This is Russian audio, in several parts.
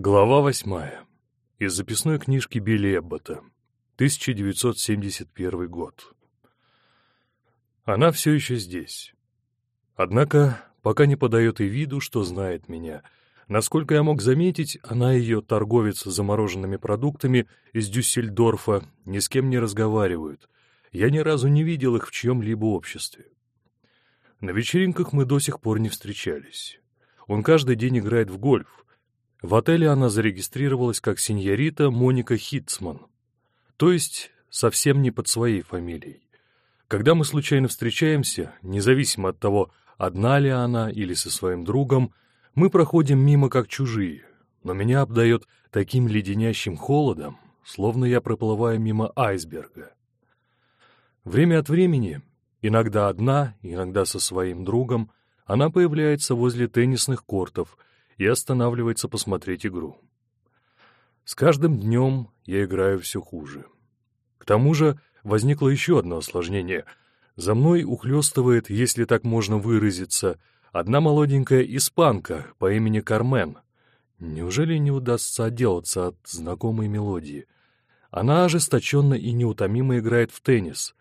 Глава восьмая. Из записной книжки Билли Эббота. 1971 год. Она все еще здесь. Однако пока не подает и виду, что знает меня. Насколько я мог заметить, она ее торговец замороженными продуктами из Дюссельдорфа ни с кем не разговаривают. Я ни разу не видел их в чьем-либо обществе. На вечеринках мы до сих пор не встречались. Он каждый день играет в гольф — в отеле она зарегистрировалась как сеньорита Моника Хитцман, то есть совсем не под своей фамилией. Когда мы случайно встречаемся, независимо от того, одна ли она или со своим другом, мы проходим мимо как чужие, но меня обдает таким леденящим холодом, словно я проплываю мимо айсберга. Время от времени, иногда одна, иногда со своим другом, она появляется возле теннисных кортов — и останавливается посмотреть игру. С каждым днем я играю все хуже. К тому же возникло еще одно осложнение. За мной ухлёстывает, если так можно выразиться, одна молоденькая испанка по имени Кармен. Неужели не удастся отделаться от знакомой мелодии? Она ожесточенно и неутомимо играет в теннис.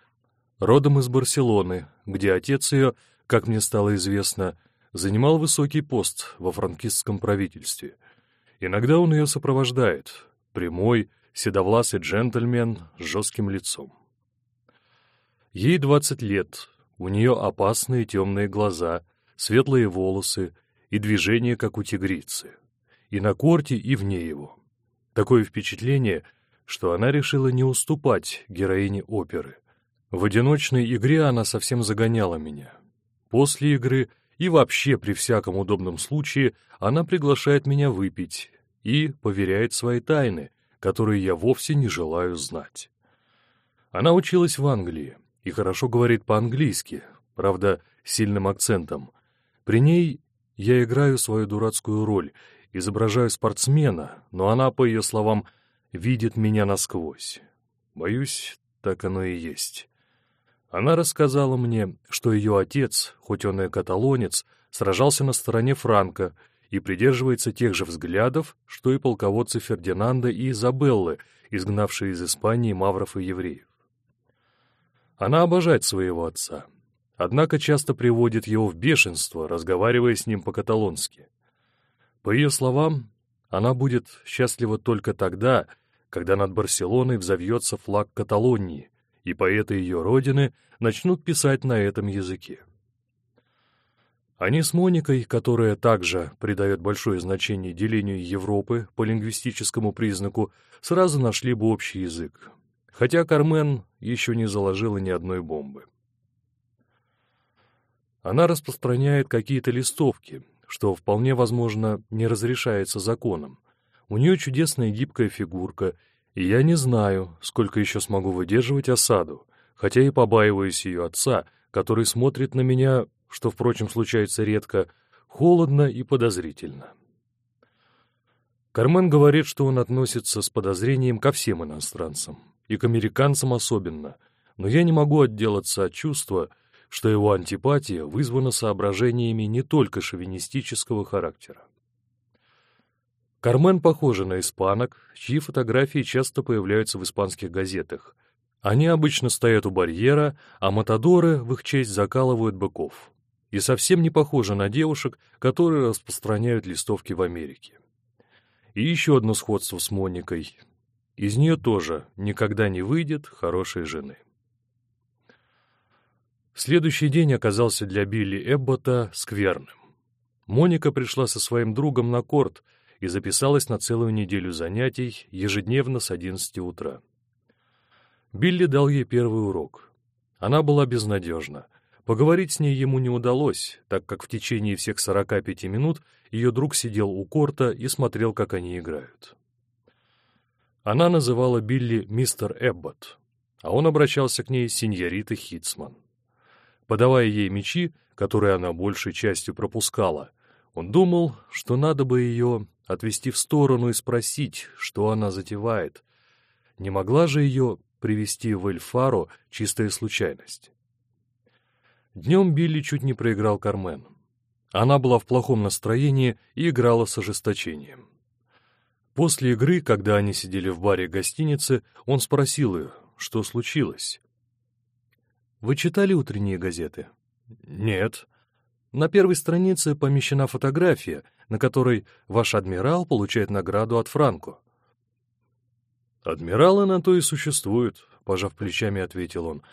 Родом из Барселоны, где отец ее, как мне стало известно, занимал высокий пост во франкистском правительстве. Иногда он ее сопровождает, прямой, седовласый джентльмен с жестким лицом. Ей двадцать лет, у нее опасные темные глаза, светлые волосы и движения, как у тигрицы. И на корте, и вне его. Такое впечатление, что она решила не уступать героине оперы. В одиночной игре она совсем загоняла меня. После игры и вообще при всяком удобном случае она приглашает меня выпить и поверяет свои тайны, которые я вовсе не желаю знать. Она училась в Англии и хорошо говорит по-английски, правда, сильным акцентом. При ней я играю свою дурацкую роль, изображаю спортсмена, но она, по ее словам, видит меня насквозь. Боюсь, так оно и есть. Она рассказала мне, что ее отец, хоть он и каталонец, сражался на стороне Франка и придерживается тех же взглядов, что и полководцы Фердинанда и Изабеллы, изгнавшие из Испании мавров и евреев. Она обожает своего отца, однако часто приводит его в бешенство, разговаривая с ним по-каталонски. По ее словам, она будет счастлива только тогда, когда над Барселоной взовьется флаг Каталонии — и поэты ее родины начнут писать на этом языке. Они с Моникой, которая также придает большое значение делению Европы по лингвистическому признаку, сразу нашли бы общий язык, хотя Кармен еще не заложила ни одной бомбы. Она распространяет какие-то листовки, что вполне возможно не разрешается законом. У нее чудесная гибкая фигурка, я не знаю, сколько еще смогу выдерживать осаду, хотя и побаиваюсь ее отца, который смотрит на меня, что, впрочем, случается редко, холодно и подозрительно. Кармен говорит, что он относится с подозрением ко всем иностранцам, и к американцам особенно, но я не могу отделаться от чувства, что его антипатия вызвана соображениями не только шовинистического характера. Кармен похожа на испанок, чьи фотографии часто появляются в испанских газетах. Они обычно стоят у барьера, а матадоры в их честь закалывают быков. И совсем не похожа на девушек, которые распространяют листовки в Америке. И еще одно сходство с Моникой. Из нее тоже никогда не выйдет хорошей жены. Следующий день оказался для Билли Эббота скверным. Моника пришла со своим другом на корт — и записалась на целую неделю занятий ежедневно с 11 утра. Билли дал ей первый урок. Она была безнадежна. Поговорить с ней ему не удалось, так как в течение всех 45 минут ее друг сидел у корта и смотрел, как они играют. Она называла Билли мистер Эббот, а он обращался к ней сеньорита Хитцман. Подавая ей мечи, которые она большей частью пропускала, он думал, что надо бы ее отвести в сторону и спросить, что она затевает. Не могла же ее привести в Эльфару чистая случайность. Днем Билли чуть не проиграл Кармен. Она была в плохом настроении и играла с ожесточением. После игры, когда они сидели в баре гостиницы, он спросил ее, что случилось. «Вы читали утренние газеты?» «Нет». На первой странице помещена фотография, на которой ваш адмирал получает награду от Франко. «Адмиралы на то и существуют», — пожав плечами, ответил он.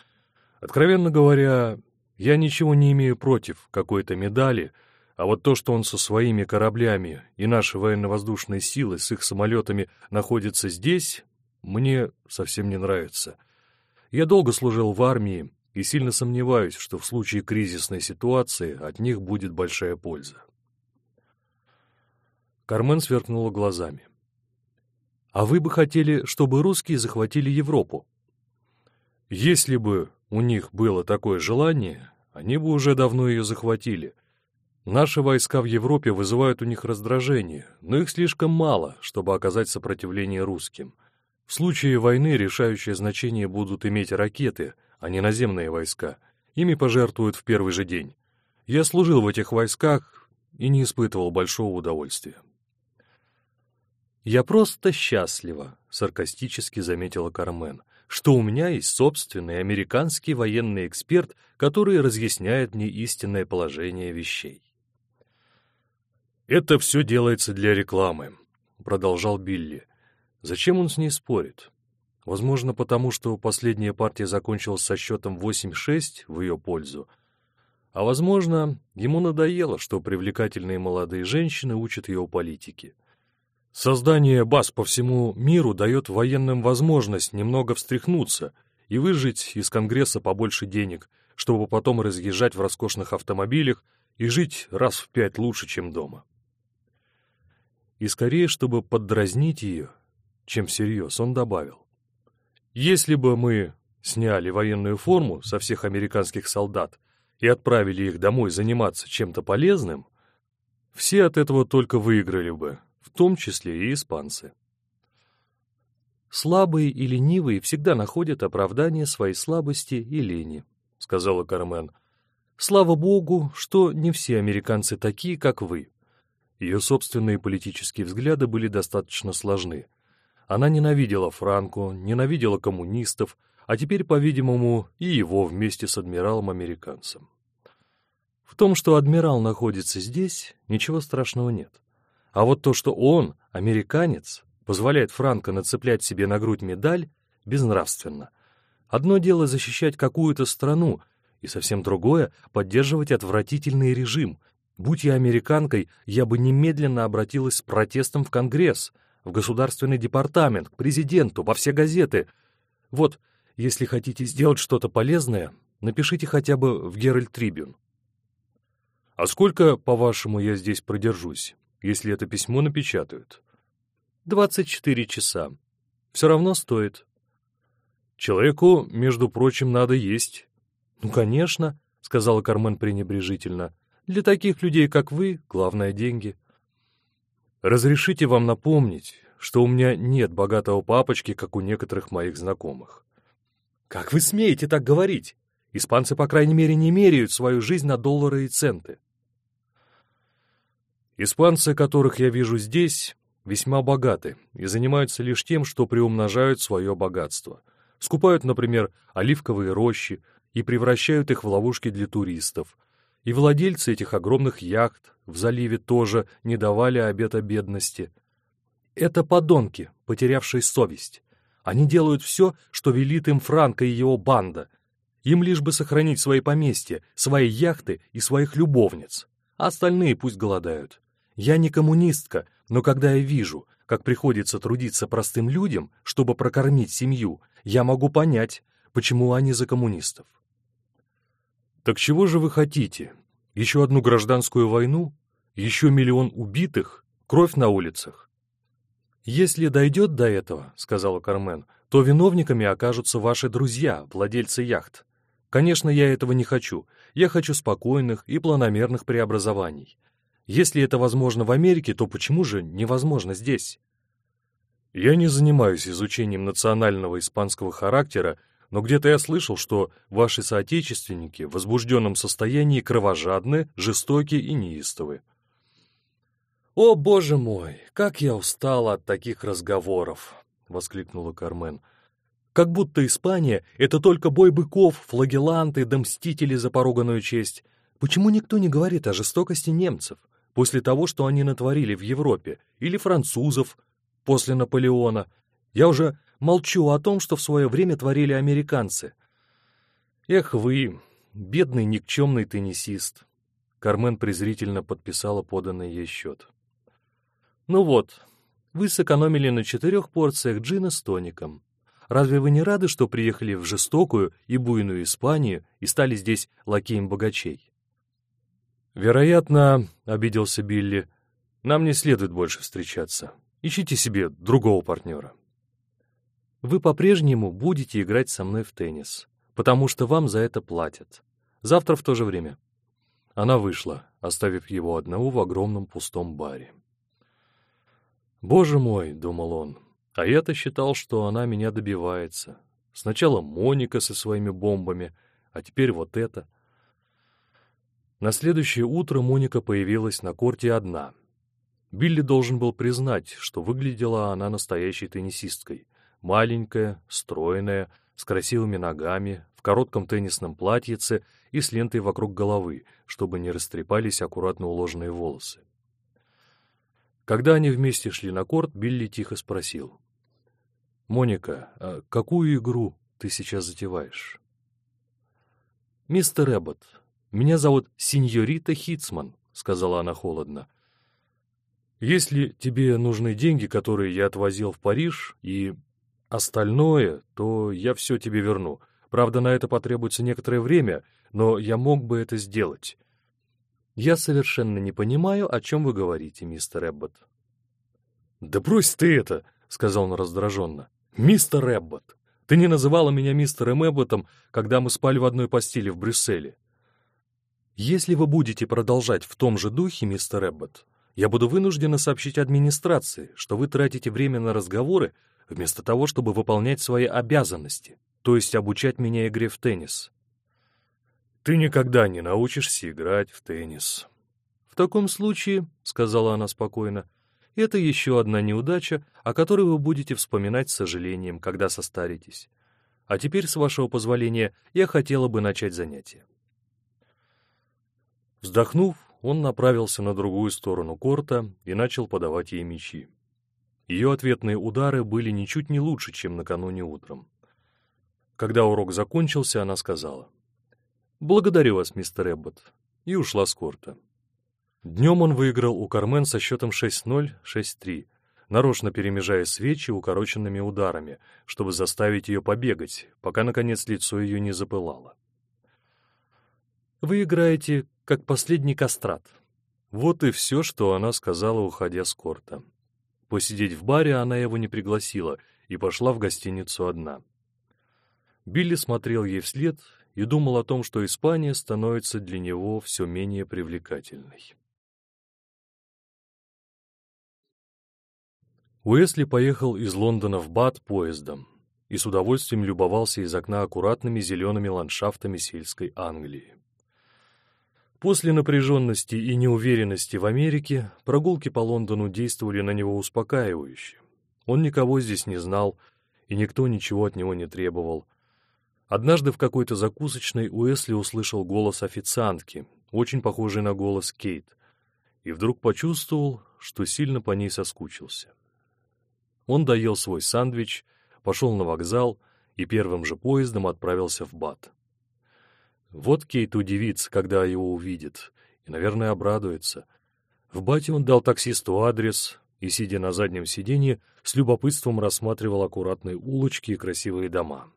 «Откровенно говоря, я ничего не имею против какой-то медали, а вот то, что он со своими кораблями и наши военно-воздушные силы с их самолетами находятся здесь, мне совсем не нравится. Я долго служил в армии и сильно сомневаюсь, что в случае кризисной ситуации от них будет большая польза. Кармен сверкнула глазами. «А вы бы хотели, чтобы русские захватили Европу?» «Если бы у них было такое желание, они бы уже давно ее захватили. Наши войска в Европе вызывают у них раздражение, но их слишком мало, чтобы оказать сопротивление русским. В случае войны решающее значение будут иметь ракеты, а не наземные войска. Ими пожертвуют в первый же день. Я служил в этих войсках и не испытывал большого удовольствия. «Я просто счастлива», — саркастически заметила Кармен, «что у меня есть собственный американский военный эксперт, который разъясняет мне истинное положение вещей». «Это все делается для рекламы», — продолжал Билли. Зачем он с ней спорит? Возможно, потому что последняя партия закончилась со счетом 8-6 в ее пользу. А возможно, ему надоело, что привлекательные молодые женщины учат его политике. Создание баз по всему миру дает военным возможность немного встряхнуться и выжить из Конгресса побольше денег, чтобы потом разъезжать в роскошных автомобилях и жить раз в пять лучше, чем дома. И скорее, чтобы поддразнить ее, чем всерьез, он добавил. «Если бы мы сняли военную форму со всех американских солдат и отправили их домой заниматься чем-то полезным, все от этого только выиграли бы, том числе и испанцы». «Слабые и ленивые всегда находят оправдание своей слабости и лени», — сказала Кармен. «Слава богу, что не все американцы такие, как вы». Ее собственные политические взгляды были достаточно сложны. Она ненавидела Франко, ненавидела коммунистов, а теперь, по-видимому, и его вместе с адмиралом-американцем. В том, что адмирал находится здесь, ничего страшного нет. А вот то, что он, американец, позволяет Франко нацеплять себе на грудь медаль, безнравственно. Одно дело защищать какую-то страну, и совсем другое — поддерживать отвратительный режим. Будь я американкой, я бы немедленно обратилась с протестом в Конгресс — в Государственный департамент, к президенту, во все газеты. Вот, если хотите сделать что-то полезное, напишите хотя бы в Геральт Трибюн. А сколько, по-вашему, я здесь продержусь, если это письмо напечатают? Двадцать четыре часа. Все равно стоит. Человеку, между прочим, надо есть. Ну, конечно, — сказала Кармен пренебрежительно. Для таких людей, как вы, главное — деньги. Разрешите вам напомнить, что у меня нет богатого папочки, как у некоторых моих знакомых. Как вы смеете так говорить? Испанцы, по крайней мере, не меряют свою жизнь на доллары и центы. Испанцы, которых я вижу здесь, весьма богаты и занимаются лишь тем, что приумножают свое богатство. Скупают, например, оливковые рощи и превращают их в ловушки для туристов, и владельцы этих огромных яхт в заливе тоже не давали обета бедности. Это подонки, потерявшие совесть. Они делают все, что велит им Франко и его банда. Им лишь бы сохранить свои поместья, свои яхты и своих любовниц. А остальные пусть голодают. Я не коммунистка, но когда я вижу, как приходится трудиться простым людям, чтобы прокормить семью, я могу понять, почему они за коммунистов. Так чего же вы хотите? Еще одну гражданскую войну? Еще миллион убитых? Кровь на улицах? «Если дойдет до этого, — сказала Кармен, — то виновниками окажутся ваши друзья, владельцы яхт. Конечно, я этого не хочу. Я хочу спокойных и планомерных преобразований. Если это возможно в Америке, то почему же невозможно здесь?» Я не занимаюсь изучением национального испанского характера но где-то я слышал, что ваши соотечественники в возбужденном состоянии кровожадны, жестоки и неистовы. «О, боже мой, как я устала от таких разговоров!» — воскликнула Кармен. «Как будто Испания — это только бой быков, флагеланты да мстители за поруганную честь. Почему никто не говорит о жестокости немцев после того, что они натворили в Европе, или французов после Наполеона? Я уже молчу о том, что в свое время творили американцы. Эх вы, бедный никчемный теннисист!» Кармен презрительно подписала поданный ей счет. «Ну вот, вы сэкономили на четырех порциях джина с тоником. Разве вы не рады, что приехали в жестокую и буйную Испанию и стали здесь лакеем богачей?» «Вероятно, — обиделся Билли, — нам не следует больше встречаться. Ищите себе другого партнера». «Вы по-прежнему будете играть со мной в теннис, потому что вам за это платят. Завтра в то же время». Она вышла, оставив его одного в огромном пустом баре. «Боже мой!» — думал он. «А я-то считал, что она меня добивается. Сначала Моника со своими бомбами, а теперь вот это». На следующее утро Моника появилась на корте одна. Билли должен был признать, что выглядела она настоящей теннисисткой. Маленькая, стройная, с красивыми ногами, в коротком теннисном платьице и с лентой вокруг головы, чтобы не растрепались аккуратно уложенные волосы. Когда они вместе шли на корт, Билли тихо спросил. «Моника, а какую игру ты сейчас затеваешь?» «Мистер Эббот, меня зовут Синьорита Хитцман», — сказала она холодно. «Если тебе нужны деньги, которые я отвозил в Париж, и остальное, то я все тебе верну. Правда, на это потребуется некоторое время, но я мог бы это сделать. «Я совершенно не понимаю, о чем вы говорите, мистер Эббот». «Да брось ты это!» — сказал он раздраженно. «Мистер Эббот! Ты не называла меня мистером Эбботом, когда мы спали в одной постели в Брюсселе». «Если вы будете продолжать в том же духе, мистер Эббот, я буду вынуждена сообщить администрации, что вы тратите время на разговоры вместо того, чтобы выполнять свои обязанности, то есть обучать меня игре в теннис. Ты никогда не научишься играть в теннис. В таком случае, — сказала она спокойно, — это еще одна неудача, о которой вы будете вспоминать с сожалением, когда состаритесь. А теперь, с вашего позволения, я хотела бы начать занятие. Вздохнув, он направился на другую сторону корта и начал подавать ей мячи. Ее ответные удары были ничуть не лучше, чем накануне утром. Когда урок закончился, она сказала, «Благодарю вас, мистер Эббот», и ушла с корта. Днем он выиграл у Кармен со счетом 6-0, 6-3, нарочно перемежая свечи укороченными ударами, чтобы заставить ее побегать, пока, наконец, лицо ее не запылало. «Вы играете, как последний кастрат». Вот и все, что она сказала, уходя с корта. Посидеть в баре она его не пригласила и пошла в гостиницу одна. Билли смотрел ей вслед и думал о том, что Испания становится для него все менее привлекательной. Уэсли поехал из Лондона в Бат поездом и с удовольствием любовался из окна аккуратными зелеными ландшафтами сельской Англии. После напряженности и неуверенности в Америке прогулки по Лондону действовали на него успокаивающе. Он никого здесь не знал, и никто ничего от него не требовал, Однажды в какой-то закусочной Уэсли услышал голос официантки, очень похожий на голос Кейт, и вдруг почувствовал, что сильно по ней соскучился. Он доел свой сандвич, пошел на вокзал и первым же поездом отправился в Бат. Вот Кейт удивится, когда его увидит, и, наверное, обрадуется. В Бате он дал таксисту адрес и, сидя на заднем сиденье, с любопытством рассматривал аккуратные улочки и красивые дома.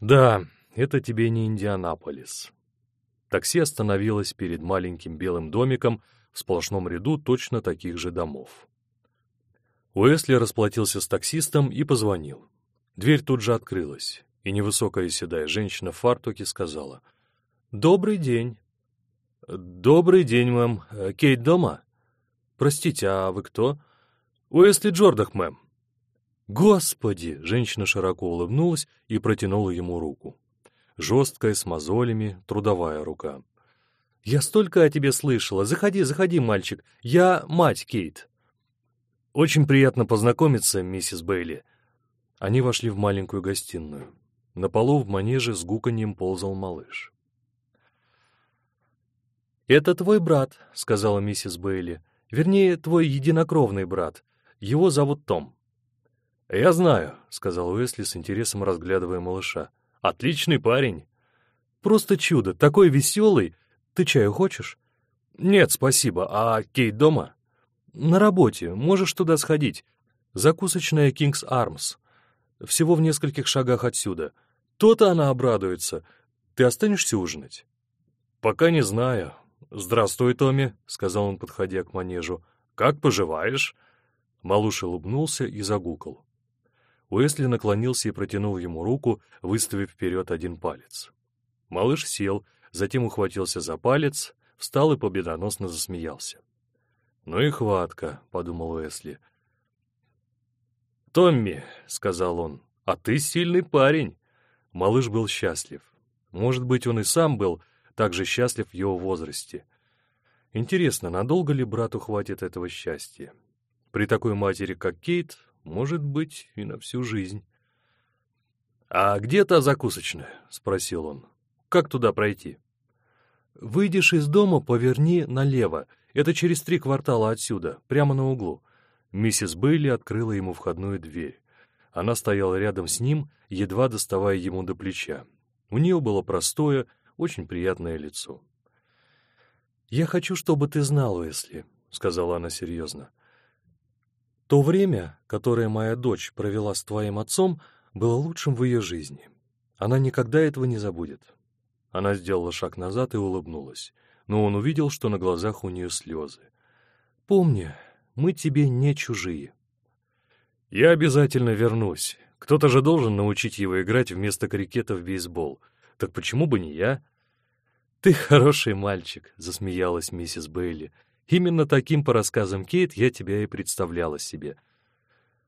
Да, это тебе не Индианаполис. Такси остановилось перед маленьким белым домиком в сплошном ряду точно таких же домов. Уэсли расплатился с таксистом и позвонил. Дверь тут же открылась, и невысокая седая женщина в фартуке сказала «Добрый день». «Добрый день, мэм. Кейт дома?» «Простите, а вы кто?» «Уэсли Джордах, мэм». «Господи!» — женщина широко улыбнулась и протянула ему руку. Жесткая, с мозолями, трудовая рука. «Я столько о тебе слышала. Заходи, заходи, мальчик. Я мать Кейт». «Очень приятно познакомиться, миссис Бейли». Они вошли в маленькую гостиную. На полу в манеже с гуканьем ползал малыш. «Это твой брат», — сказала миссис Бейли. «Вернее, твой единокровный брат. Его зовут Том». «Я знаю», — сказал Уэсли с интересом разглядывая малыша. «Отличный парень». «Просто чудо, такой веселый. Ты чаю хочешь?» «Нет, спасибо. А Кейт дома?» «На работе. Можешь туда сходить. Закусочная Кингс Армс. Всего в нескольких шагах отсюда. То-то она обрадуется. Ты останешься ужинать?» «Пока не знаю. Здравствуй, Томми», — сказал он, подходя к манежу. «Как поживаешь?» Малыш улыбнулся и загукал. Уэсли наклонился и протянул ему руку, выставив вперед один палец. Малыш сел, затем ухватился за палец, встал и победоносно засмеялся. «Ну и хватка», — подумал Уэсли. «Томми», — сказал он, — «а ты сильный парень». Малыш был счастлив. Может быть, он и сам был так же счастлив в его возрасте. Интересно, надолго ли брату хватит этого счастья? При такой матери, как Кейт, может быть, и на всю жизнь. «А где та закусочная?» — спросил он. «Как туда пройти?» «Выйдешь из дома, поверни налево. Это через три квартала отсюда, прямо на углу». Миссис Бейли открыла ему входную дверь. Она стояла рядом с ним, едва доставая ему до плеча. У нее было простое, очень приятное лицо. «Я хочу, чтобы ты знал, Уэсли», — сказала она серьезно. То время, которое моя дочь провела с твоим отцом, было лучшим в ее жизни. Она никогда этого не забудет. Она сделала шаг назад и улыбнулась, но он увидел, что на глазах у нее слезы. «Помни, мы тебе не чужие». «Я обязательно вернусь. Кто-то же должен научить его играть вместо крикета в бейсбол. Так почему бы не я?» «Ты хороший мальчик», — засмеялась миссис Бейли. Именно таким, по рассказам Кейт, я тебя и представляла себе.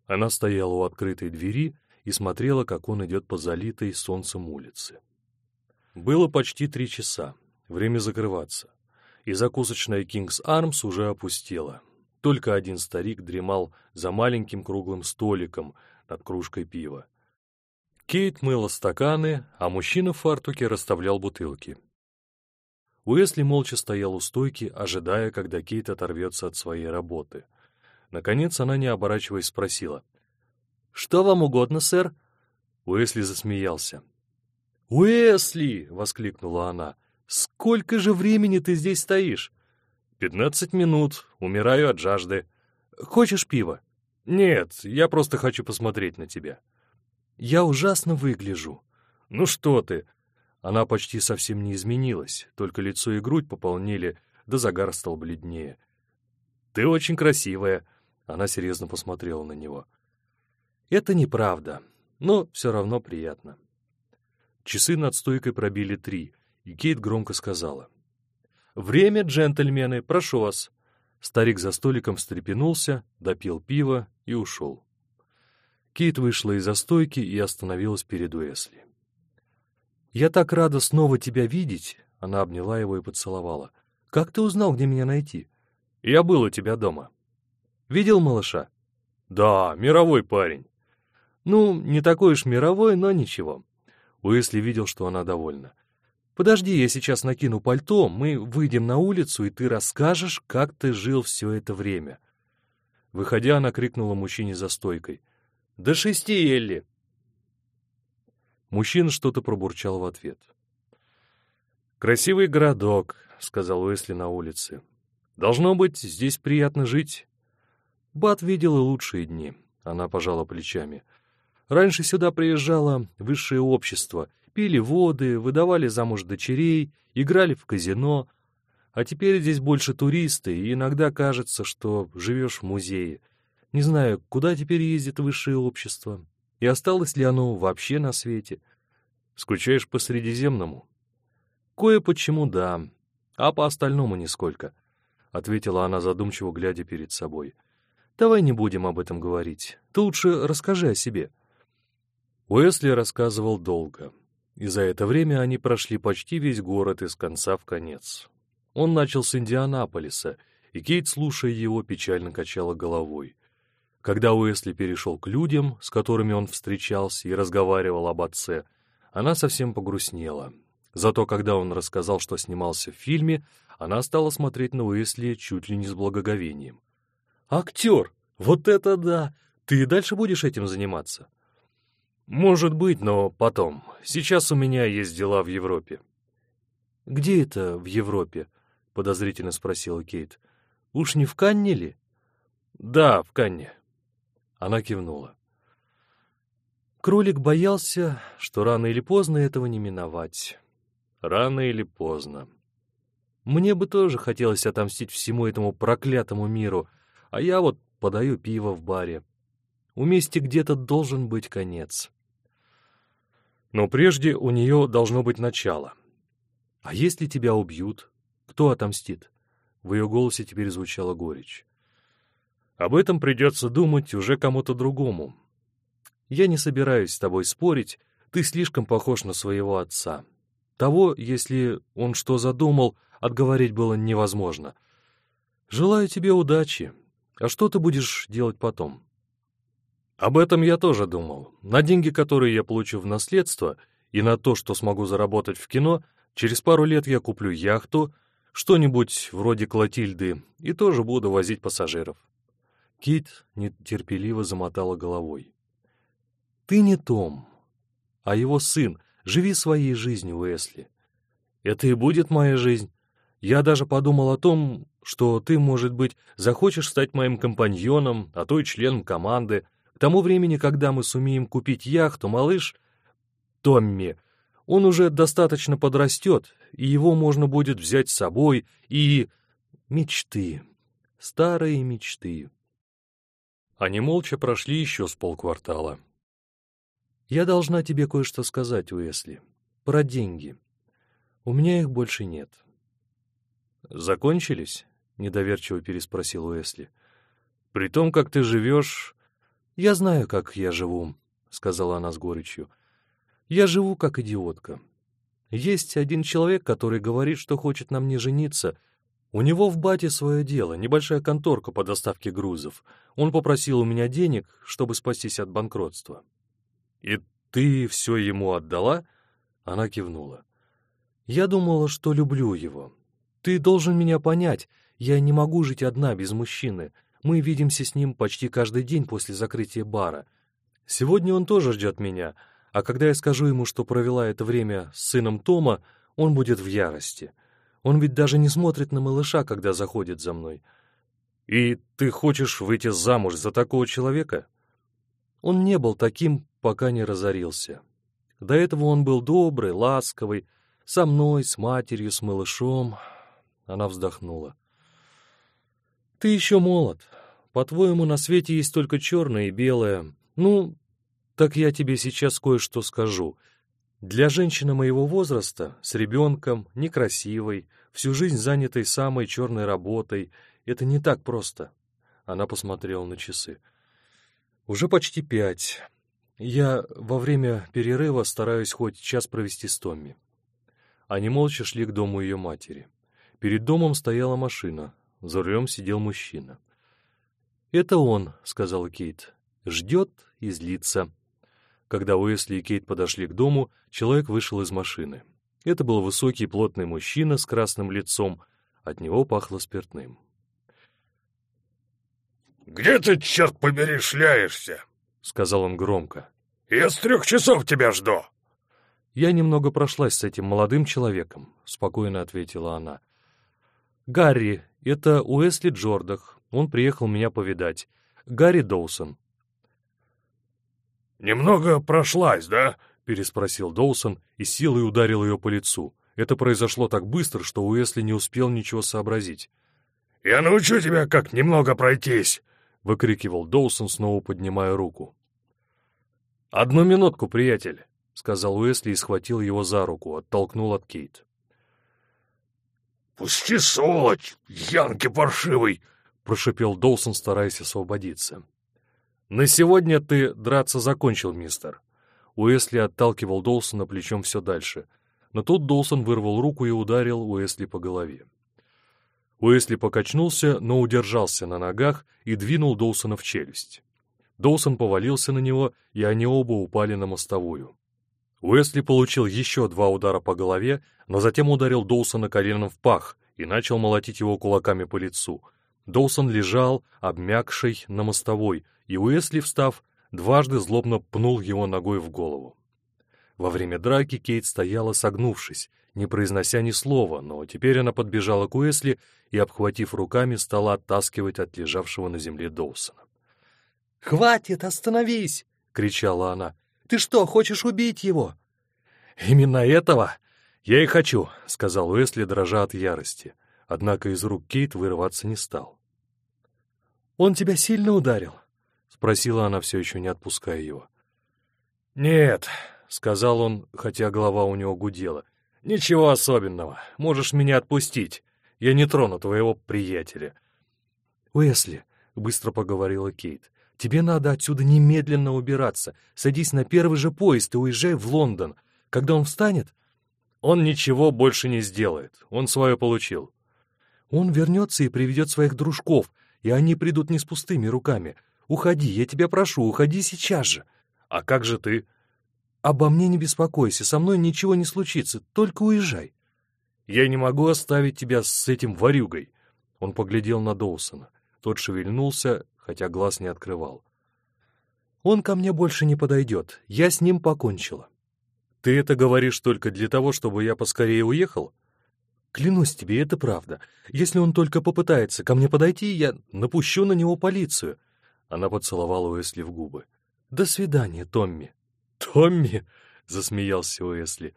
Она стояла у открытой двери и смотрела, как он идет по залитой солнцем улице. Было почти три часа. Время закрываться. И закусочная «Кингс Армс» уже опустела. Только один старик дремал за маленьким круглым столиком над кружкой пива. Кейт мыла стаканы, а мужчина в фартуке расставлял бутылки. Уэсли молча стоял у стойки, ожидая, когда Кейт оторвется от своей работы. Наконец она, не оборачиваясь, спросила. «Что вам угодно, сэр?» Уэсли засмеялся. «Уэсли!» — воскликнула она. «Сколько же времени ты здесь стоишь?» «Пятнадцать минут. Умираю от жажды. Хочешь пива?» «Нет, я просто хочу посмотреть на тебя». «Я ужасно выгляжу». «Ну что ты, она почти совсем не изменилась, только лицо и грудь пополнили, да загар стал бледнее. «Ты очень красивая», — она серьезно посмотрела на него. «Это неправда, но все равно приятно». Часы над стойкой пробили три, и Кейт громко сказала. «Время, джентльмены, прошу вас». Старик за столиком встрепенулся, допил пиво и ушел. Кейт вышла из-за стойки и остановилась перед Уэсли. «Я так рада снова тебя видеть!» Она обняла его и поцеловала. «Как ты узнал, где меня найти?» «Я был у тебя дома». «Видел малыша?» «Да, мировой парень». «Ну, не такой уж мировой, но ничего». Уэсли видел, что она довольна. «Подожди, я сейчас накину пальто, мы выйдем на улицу, и ты расскажешь, как ты жил все это время». Выходя, она крикнула мужчине за стойкой. «До шести, Элли!» Мужчина что-то пробурчал в ответ. «Красивый городок», — сказал Уэсли на улице. «Должно быть, здесь приятно жить». Бат видела лучшие дни. Она пожала плечами. Раньше сюда приезжало высшее общество, пили воды, выдавали замуж дочерей, играли в казино. А теперь здесь больше туристы, и иногда кажется, что живешь в музее. Не знаю, куда теперь ездит высшее общество. И осталось ли оно вообще на свете? Скучаешь по Средиземному? Кое-почему да, а по остальному нисколько, — ответила она задумчиво, глядя перед собой. Давай не будем об этом говорить. Ты лучше расскажи о себе. Уэсли рассказывал долго, и за это время они прошли почти весь город из конца в конец. Он начал с Индианаполиса, и Кейт, слушая его, печально качала головой. Когда Уэсли перешел к людям, с которыми он встречался и разговаривал об отце, она совсем погрустнела. Зато когда он рассказал, что снимался в фильме, она стала смотреть на Уэсли чуть ли не с благоговением. «Актер! Вот это да! Ты и дальше будешь этим заниматься?» «Может быть, но потом. Сейчас у меня есть дела в Европе». «Где это в Европе?» — подозрительно спросила Кейт. «Уж не в Канне ли?» «Да, в Канне». Она кивнула. Кролик боялся, что рано или поздно этого не миновать. Рано или поздно. Мне бы тоже хотелось отомстить всему этому проклятому миру, а я вот подаю пиво в баре. У мести где-то должен быть конец. Но прежде у нее должно быть начало. А если тебя убьют, кто отомстит? В ее голосе теперь звучала горечь. Об этом придется думать уже кому-то другому. Я не собираюсь с тобой спорить, ты слишком похож на своего отца. Того, если он что задумал, отговорить было невозможно. Желаю тебе удачи. А что ты будешь делать потом? Об этом я тоже думал. На деньги, которые я получу в наследство, и на то, что смогу заработать в кино, через пару лет я куплю яхту, что-нибудь вроде Клотильды, и тоже буду возить пассажиров. Кит нетерпеливо замотала головой. «Ты не Том, а его сын. Живи своей жизнью, Уэсли. Это и будет моя жизнь. Я даже подумал о том, что ты, может быть, захочешь стать моим компаньоном, а то и членом команды. К тому времени, когда мы сумеем купить яхту, малыш... Томми, он уже достаточно подрастет, и его можно будет взять с собой, и... Мечты. Старые мечты. Они молча прошли еще с полквартала. «Я должна тебе кое-что сказать, Уэсли. Про деньги. У меня их больше нет». «Закончились?» — недоверчиво переспросил Уэсли. «При том, как ты живешь...» «Я знаю, как я живу», — сказала она с горечью. «Я живу как идиотка. Есть один человек, который говорит, что хочет на мне жениться. У него в бате свое дело, небольшая конторка по доставке грузов. Он попросил у меня денег, чтобы спастись от банкротства. «И ты все ему отдала?» Она кивнула. «Я думала, что люблю его. Ты должен меня понять. Я не могу жить одна без мужчины. Мы видимся с ним почти каждый день после закрытия бара. Сегодня он тоже ждет меня, а когда я скажу ему, что провела это время с сыном Тома, он будет в ярости. Он ведь даже не смотрит на малыша, когда заходит за мной. И ты хочешь выйти замуж за такого человека? Он не был таким, пока не разорился. До этого он был добрый, ласковый, со мной, с матерью, с малышом. Она вздохнула. Ты еще молод. По-твоему, на свете есть только черное и белое. Ну, так я тебе сейчас кое-что скажу. Для женщины моего возраста, с ребенком, некрасивой, всю жизнь занятой самой черной работой, это не так просто. Она посмотрела на часы. Уже почти пять. Я во время перерыва стараюсь хоть час провести с Томми. Они молча шли к дому ее матери. Перед домом стояла машина. За рулем сидел мужчина. «Это он», — сказала Кейт. «Ждет и злится». Когда Уэсли и Кейт подошли к дому, человек вышел из машины. Это был высокий плотный мужчина с красным лицом. От него пахло спиртным. «Где ты, черт побери, шляешься?» — сказал он громко. «Я с трех часов тебя жду!» «Я немного прошлась с этим молодым человеком», — спокойно ответила она. «Гарри, это Уэсли Джордах. Он приехал меня повидать. Гарри Доусон». «Немного прошлась, да?» — переспросил Доусон и силой ударил ее по лицу. Это произошло так быстро, что Уэсли не успел ничего сообразить. «Я научу тебя, как немного пройтись!» — выкрикивал Доусон, снова поднимая руку. «Одну минутку, приятель», — сказал Уэсли и схватил его за руку, оттолкнул от Кейт. «Пусти, сволочь, Янки паршивый!» — прошипел Доусон, стараясь освободиться. «На сегодня ты драться закончил, мистер». Уэсли отталкивал Доусона плечом все дальше. Но тут Доусон вырвал руку и ударил Уэсли по голове. Уэсли покачнулся, но удержался на ногах и двинул Доусона в челюсть. Доусон повалился на него, и они оба упали на мостовую. Уэсли получил еще два удара по голове, но затем ударил Доусона коленом в пах и начал молотить его кулаками по лицу. Доусон лежал, обмякший, на мостовой, и Уэсли, встав, дважды злобно пнул его ногой в голову. Во время драки Кейт стояла согнувшись, не произнося ни слова, но теперь она подбежала к Уэсли и, обхватив руками, стала оттаскивать от лежавшего на земле Доусона. «Хватит, остановись!» — кричала она. «Ты что, хочешь убить его?» «Именно этого я и хочу», — сказал Уэсли, дрожа от ярости. Однако из рук Кейт вырываться не стал. «Он тебя сильно ударил?» — спросила она, все еще не отпуская его. «Нет», — сказал он, хотя голова у него гудела. «Ничего особенного. Можешь меня отпустить. Я не трону твоего приятеля». «Уэсли», — быстро поговорила Кейт, — «тебе надо отсюда немедленно убираться. Садись на первый же поезд и уезжай в Лондон. Когда он встанет...» «Он ничего больше не сделает. Он свое получил». «Он вернется и приведет своих дружков, и они придут не с пустыми руками. Уходи, я тебя прошу, уходи сейчас же». «А как же ты?» «Обо мне не беспокойся, со мной ничего не случится, только уезжай». «Я не могу оставить тебя с этим ворюгой». Он поглядел на Доусона. Тот шевельнулся, хотя глаз не открывал. «Он ко мне больше не подойдет, я с ним покончила». «Ты это говоришь только для того, чтобы я поскорее уехал?» «Клянусь тебе, это правда. Если он только попытается ко мне подойти, я напущу на него полицию». Она поцеловала Уэсли в губы. «До свидания, Томми». «Томми!» — засмеялся Уэсли.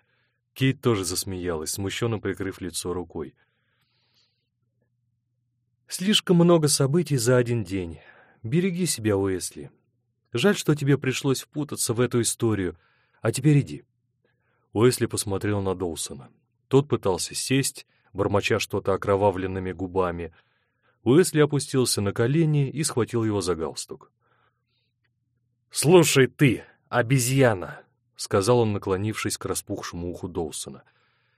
Кейт тоже засмеялась, смущенно прикрыв лицо рукой. «Слишком много событий за один день. Береги себя, Уэсли. Жаль, что тебе пришлось впутаться в эту историю. А теперь иди». Уэсли посмотрел на Доусона. Тот пытался сесть, бормоча что-то окровавленными губами. Уэсли опустился на колени и схватил его за галстук. «Слушай ты!» «Обезьяна», — сказал он, наклонившись к распухшему уху Доусона.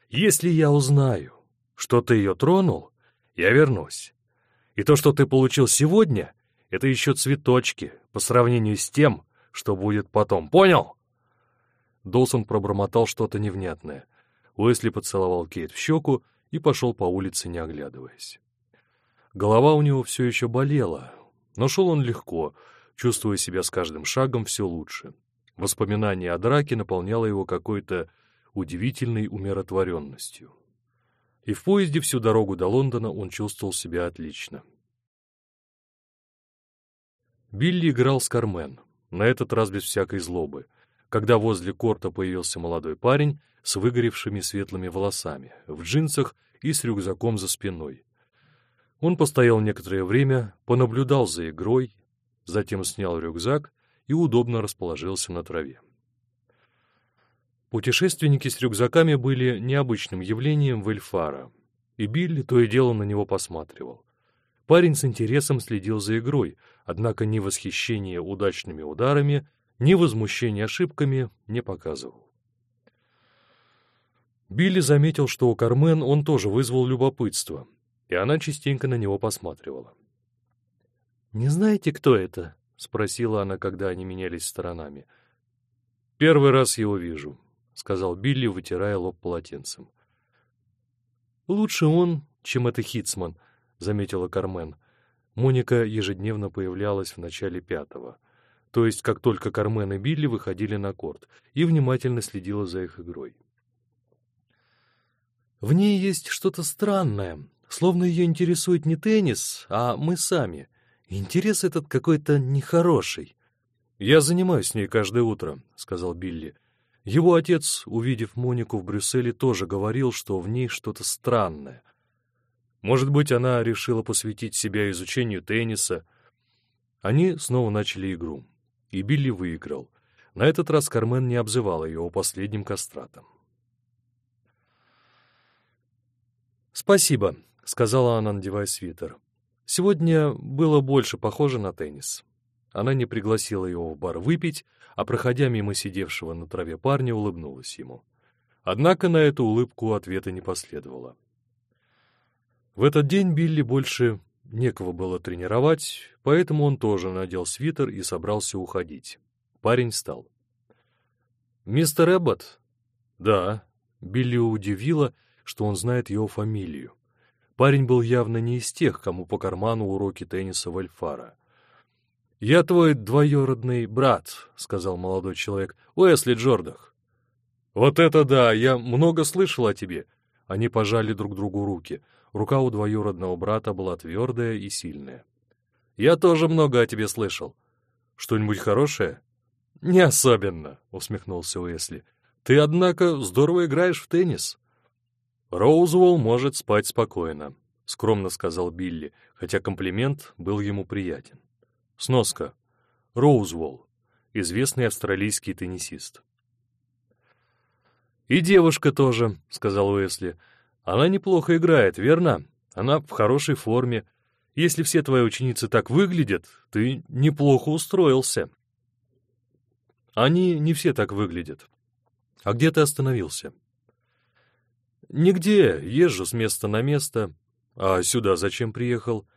«Если я узнаю, что ты ее тронул, я вернусь. И то, что ты получил сегодня, это еще цветочки по сравнению с тем, что будет потом. Понял?» Доусон пробормотал что-то невнятное. Уэсли поцеловал Кейт в щеку и пошел по улице, не оглядываясь. Голова у него все еще болела, но шел он легко, чувствуя себя с каждым шагом все лучше. Воспоминание о драке наполняло его какой-то удивительной умиротворенностью. И в поезде всю дорогу до Лондона он чувствовал себя отлично. Билли играл с Кармен, на этот раз без всякой злобы, когда возле корта появился молодой парень с выгоревшими светлыми волосами, в джинсах и с рюкзаком за спиной. Он постоял некоторое время, понаблюдал за игрой, затем снял рюкзак и удобно расположился на траве. Путешественники с рюкзаками были необычным явлением в Эльфара, и Билли то и дело на него посматривал. Парень с интересом следил за игрой, однако ни восхищения удачными ударами, ни возмущения ошибками не показывал. Билли заметил, что у Кармен он тоже вызвал любопытство, и она частенько на него посматривала. «Не знаете, кто это?» — спросила она, когда они менялись сторонами. «Первый раз его вижу», — сказал Билли, вытирая лоб полотенцем. «Лучше он, чем это Хитцман», — заметила Кармен. Моника ежедневно появлялась в начале пятого, то есть как только Кармен и Билли выходили на корт, и внимательно следила за их игрой. «В ней есть что-то странное, словно ее интересует не теннис, а мы сами», Интерес этот какой-то нехороший. «Я занимаюсь с ней каждое утро», — сказал Билли. Его отец, увидев Монику в Брюсселе, тоже говорил, что в ней что-то странное. Может быть, она решила посвятить себя изучению тенниса. Они снова начали игру, и Билли выиграл. На этот раз Кармен не обзывала его последним кастратом. «Спасибо», — сказала она, надевая свитер. Сегодня было больше похоже на теннис. Она не пригласила его в бар выпить, а, проходя мимо сидевшего на траве парня, улыбнулась ему. Однако на эту улыбку ответа не последовало. В этот день Билли больше некого было тренировать, поэтому он тоже надел свитер и собрался уходить. Парень встал. «Мистер Эббот?» «Да». Билли удивило, что он знает его фамилию. Парень был явно не из тех, кому по карману уроки тенниса в Альфара. «Я твой двоюродный брат», — сказал молодой человек, — «Уэсли Джордах». «Вот это да! Я много слышал о тебе!» Они пожали друг другу руки. Рука у двоюродного брата была твердая и сильная. «Я тоже много о тебе слышал. Что-нибудь хорошее?» «Не особенно», — усмехнулся Уэсли. «Ты, однако, здорово играешь в теннис». «Роузвелл может спать спокойно», — скромно сказал Билли, хотя комплимент был ему приятен. Сноска. Роузволл. Известный австралийский теннисист. «И девушка тоже», — сказал Уэсли. «Она неплохо играет, верно? Она в хорошей форме. Если все твои ученицы так выглядят, ты неплохо устроился». «Они не все так выглядят. А где ты остановился?» «Нигде. Езжу с места на место. А сюда зачем приехал?»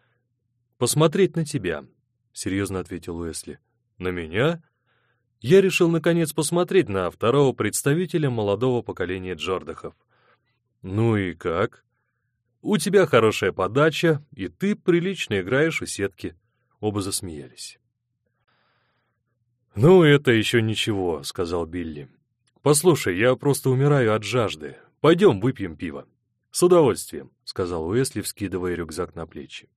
«Посмотреть на тебя. — серьезно ответил Уэсли. «На меня?» Я решил, наконец, посмотреть на второго представителя молодого поколения Джордахов. «Ну и как?» «У тебя хорошая подача, и ты прилично играешь у сетки». Оба засмеялись. «Ну, это еще ничего», — сказал Билли. «Послушай, я просто умираю от жажды. Пойдем выпьем пиво». «С удовольствием», — сказал Уэсли, вскидывая рюкзак на плечи.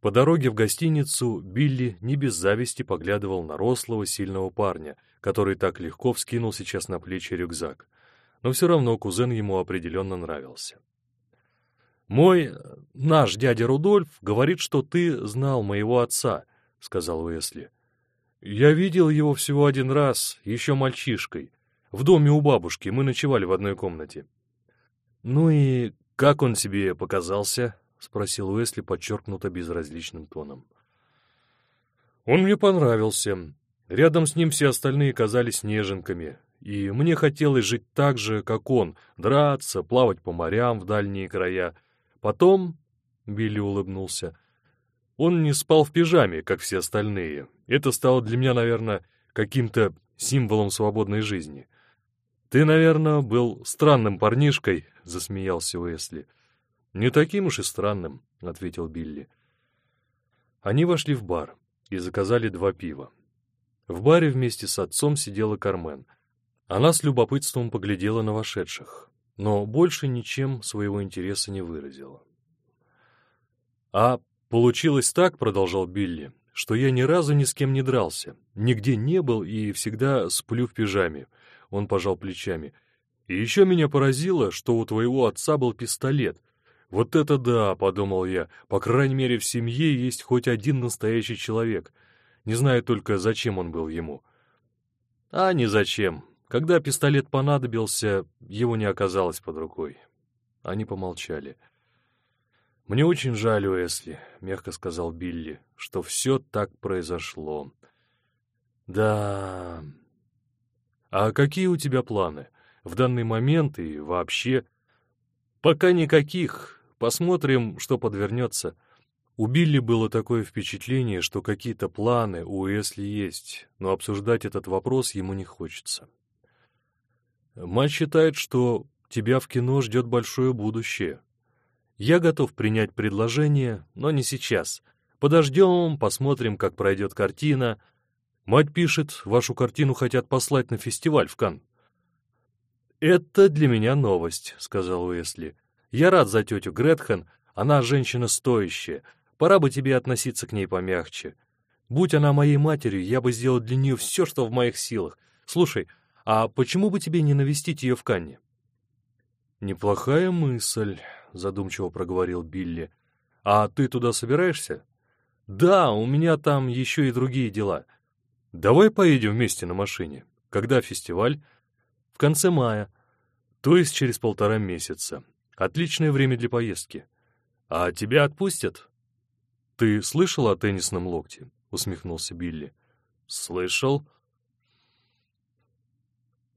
По дороге в гостиницу Билли не без зависти поглядывал на рослого, сильного парня, который так легко вскинул сейчас на плечи рюкзак. Но все равно кузен ему определенно нравился. «Мой, наш дядя Рудольф говорит, что ты знал моего отца», — сказал Уэсли. «Я видел его всего один раз, еще мальчишкой. В доме у бабушки, мы ночевали в одной комнате». «Ну и как он тебе показался?» — спросил Уэсли подчеркнуто безразличным тоном. «Он мне понравился. Рядом с ним все остальные казались неженками, и мне хотелось жить так же, как он, драться, плавать по морям в дальние края. Потом...» — Билли улыбнулся. «Он не спал в пижаме, как все остальные. Это стало для меня, наверное, каким-то символом свободной жизни». «Ты, наверное, был странным парнишкой», — засмеялся Уэсли. «Не таким уж и странным», — ответил Билли. Они вошли в бар и заказали два пива. В баре вместе с отцом сидела Кармен. Она с любопытством поглядела на вошедших, но больше ничем своего интереса не выразила. «А получилось так», — продолжал Билли, — «что я ни разу ни с кем не дрался, нигде не был и всегда сплю в пижаме». Он пожал плечами. «И еще меня поразило, что у твоего отца был пистолет, «Вот это да!» — подумал я. «По крайней мере, в семье есть хоть один настоящий человек. Не знаю только, зачем он был ему». «А не зачем. Когда пистолет понадобился, его не оказалось под рукой». Они помолчали. «Мне очень жаль, Уэсли», — мягко сказал Билли, — «что все так произошло». «Да...» «А какие у тебя планы? В данный момент и вообще...» «Пока никаких. Посмотрим, что подвернется. У Билли было такое впечатление, что какие-то планы у Эсли есть, но обсуждать этот вопрос ему не хочется. Мать считает, что тебя в кино ждет большое будущее. Я готов принять предложение, но не сейчас. Подождем, посмотрим, как пройдет картина. Мать пишет, вашу картину хотят послать на фестиваль в Кан. «Это для меня новость», — сказал Уэсли. Я рад за тетю Гретхен, она женщина стоящая. Пора бы тебе относиться к ней помягче. Будь она моей матерью, я бы сделал для нее все, что в моих силах. Слушай, а почему бы тебе не навестить ее в Канне?» «Неплохая мысль», — задумчиво проговорил Билли. «А ты туда собираешься?» «Да, у меня там еще и другие дела. Давай поедем вместе на машине. Когда фестиваль?» «В конце мая, то есть через полтора месяца. Отличное время для поездки. А тебя отпустят? Ты слышал о теннисном локте? Усмехнулся Билли. Слышал.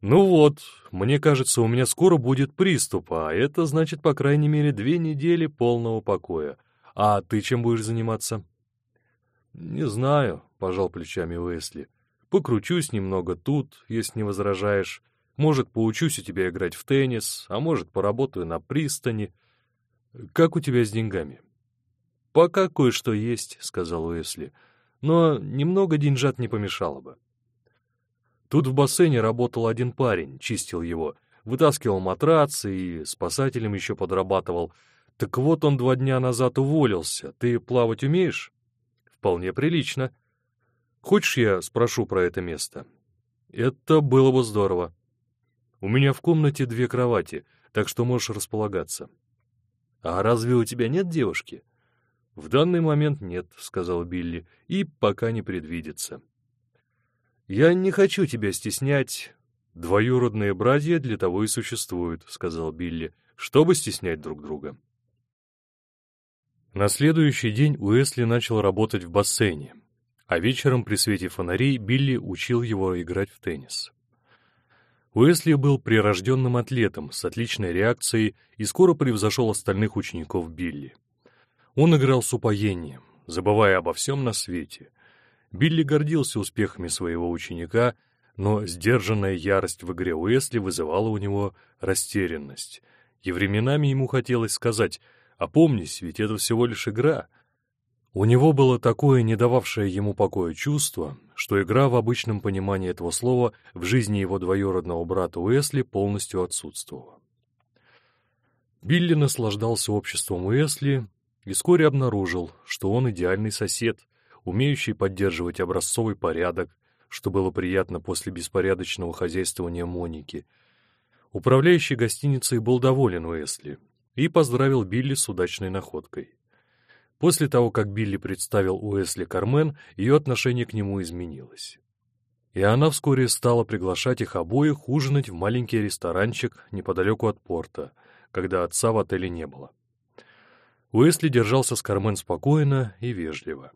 Ну вот, мне кажется, у меня скоро будет приступ, а это значит, по крайней мере, две недели полного покоя. А ты чем будешь заниматься? Не знаю, пожал плечами Уэсли. Покручусь немного тут, если не возражаешь. Может, поучусь у тебя играть в теннис, а может, поработаю на пристани. Как у тебя с деньгами? Пока кое-что есть, сказал Уэсли, но немного деньжат не помешало бы. Тут в бассейне работал один парень, чистил его, вытаскивал матрацы и спасателем еще подрабатывал. Так вот он два дня назад уволился. Ты плавать умеешь? Вполне прилично. Хочешь, я спрошу про это место? Это было бы здорово. У меня в комнате две кровати, так что можешь располагаться. А разве у тебя нет девушки? В данный момент нет, сказал Билли, и пока не предвидится. «Я не хочу тебя стеснять. Двоюродные братья для того и существуют», — сказал Билли, — «чтобы стеснять друг друга». На следующий день Уэсли начал работать в бассейне, а вечером при свете фонарей Билли учил его играть в теннис. Уэсли был прирожденным атлетом с отличной реакцией и скоро превзошел остальных учеников Билли. Он играл с упоением, забывая обо всем на свете, Билли гордился успехами своего ученика, но сдержанная ярость в игре Уэсли вызывала у него растерянность, и временами ему хотелось сказать «Опомнись, ведь это всего лишь игра». У него было такое не дававшее ему покоя чувство, что игра в обычном понимании этого слова в жизни его двоюродного брата Уэсли полностью отсутствовала. Билли наслаждался обществом Уэсли и вскоре обнаружил, что он идеальный сосед — умеющий поддерживать образцовый порядок, что было приятно после беспорядочного хозяйствования Моники. Управляющий гостиницей был доволен Уэсли и поздравил Билли с удачной находкой. После того, как Билли представил Уэсли Кармен, ее отношение к нему изменилось. И она вскоре стала приглашать их обоих ужинать в маленький ресторанчик неподалеку от порта, когда отца в отеле не было. Уэсли держался с Кармен спокойно и вежливо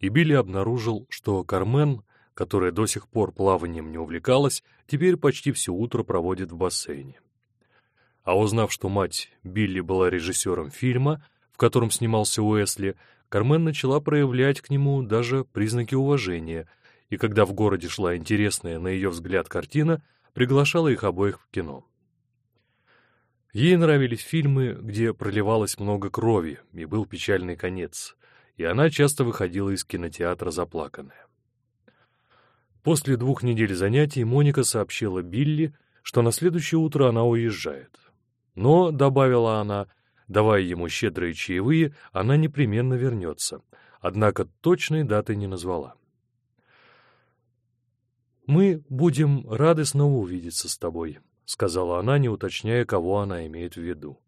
и Билли обнаружил, что Кармен, которая до сих пор плаванием не увлекалась, теперь почти все утро проводит в бассейне. А узнав, что мать Билли была режиссером фильма, в котором снимался Уэсли, Кармен начала проявлять к нему даже признаки уважения, и когда в городе шла интересная, на ее взгляд, картина, приглашала их обоих в кино. Ей нравились фильмы, где проливалось много крови, и был печальный конец — и она часто выходила из кинотеатра заплаканная. После двух недель занятий Моника сообщила Билли, что на следующее утро она уезжает. Но, добавила она, давая ему щедрые чаевые, она непременно вернется, однако точной даты не назвала. «Мы будем рады снова увидеться с тобой», — сказала она, не уточняя, кого она имеет в виду.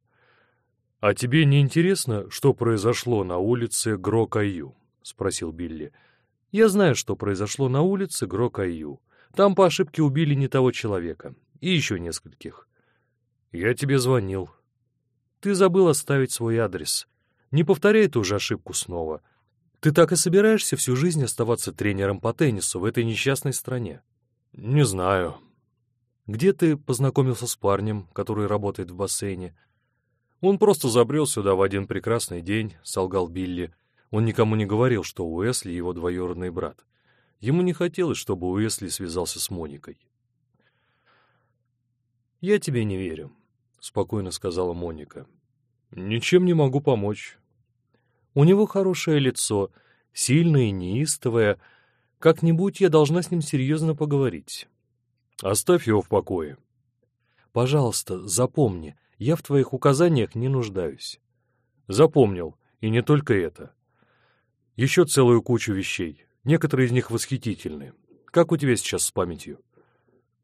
«А тебе не интересно, что произошло на улице Гро-Каю?» — спросил Билли. «Я знаю, что произошло на улице Гро-Каю. Там по ошибке убили не того человека. И еще нескольких. Я тебе звонил. Ты забыл оставить свой адрес. Не повторяй ту же ошибку снова. Ты так и собираешься всю жизнь оставаться тренером по теннису в этой несчастной стране?» «Не знаю». «Где ты познакомился с парнем, который работает в бассейне?» «Он просто забрел сюда в один прекрасный день», — солгал Билли. Он никому не говорил, что Уэсли — его двоюродный брат. Ему не хотелось, чтобы Уэсли связался с Моникой. «Я тебе не верю», — спокойно сказала Моника. «Ничем не могу помочь». «У него хорошее лицо, сильное и неистовое. Как-нибудь я должна с ним серьезно поговорить». «Оставь его в покое». «Пожалуйста, запомни, я в твоих указаниях не нуждаюсь. Запомнил, и не только это. Еще целую кучу вещей. Некоторые из них восхитительны. Как у тебя сейчас с памятью?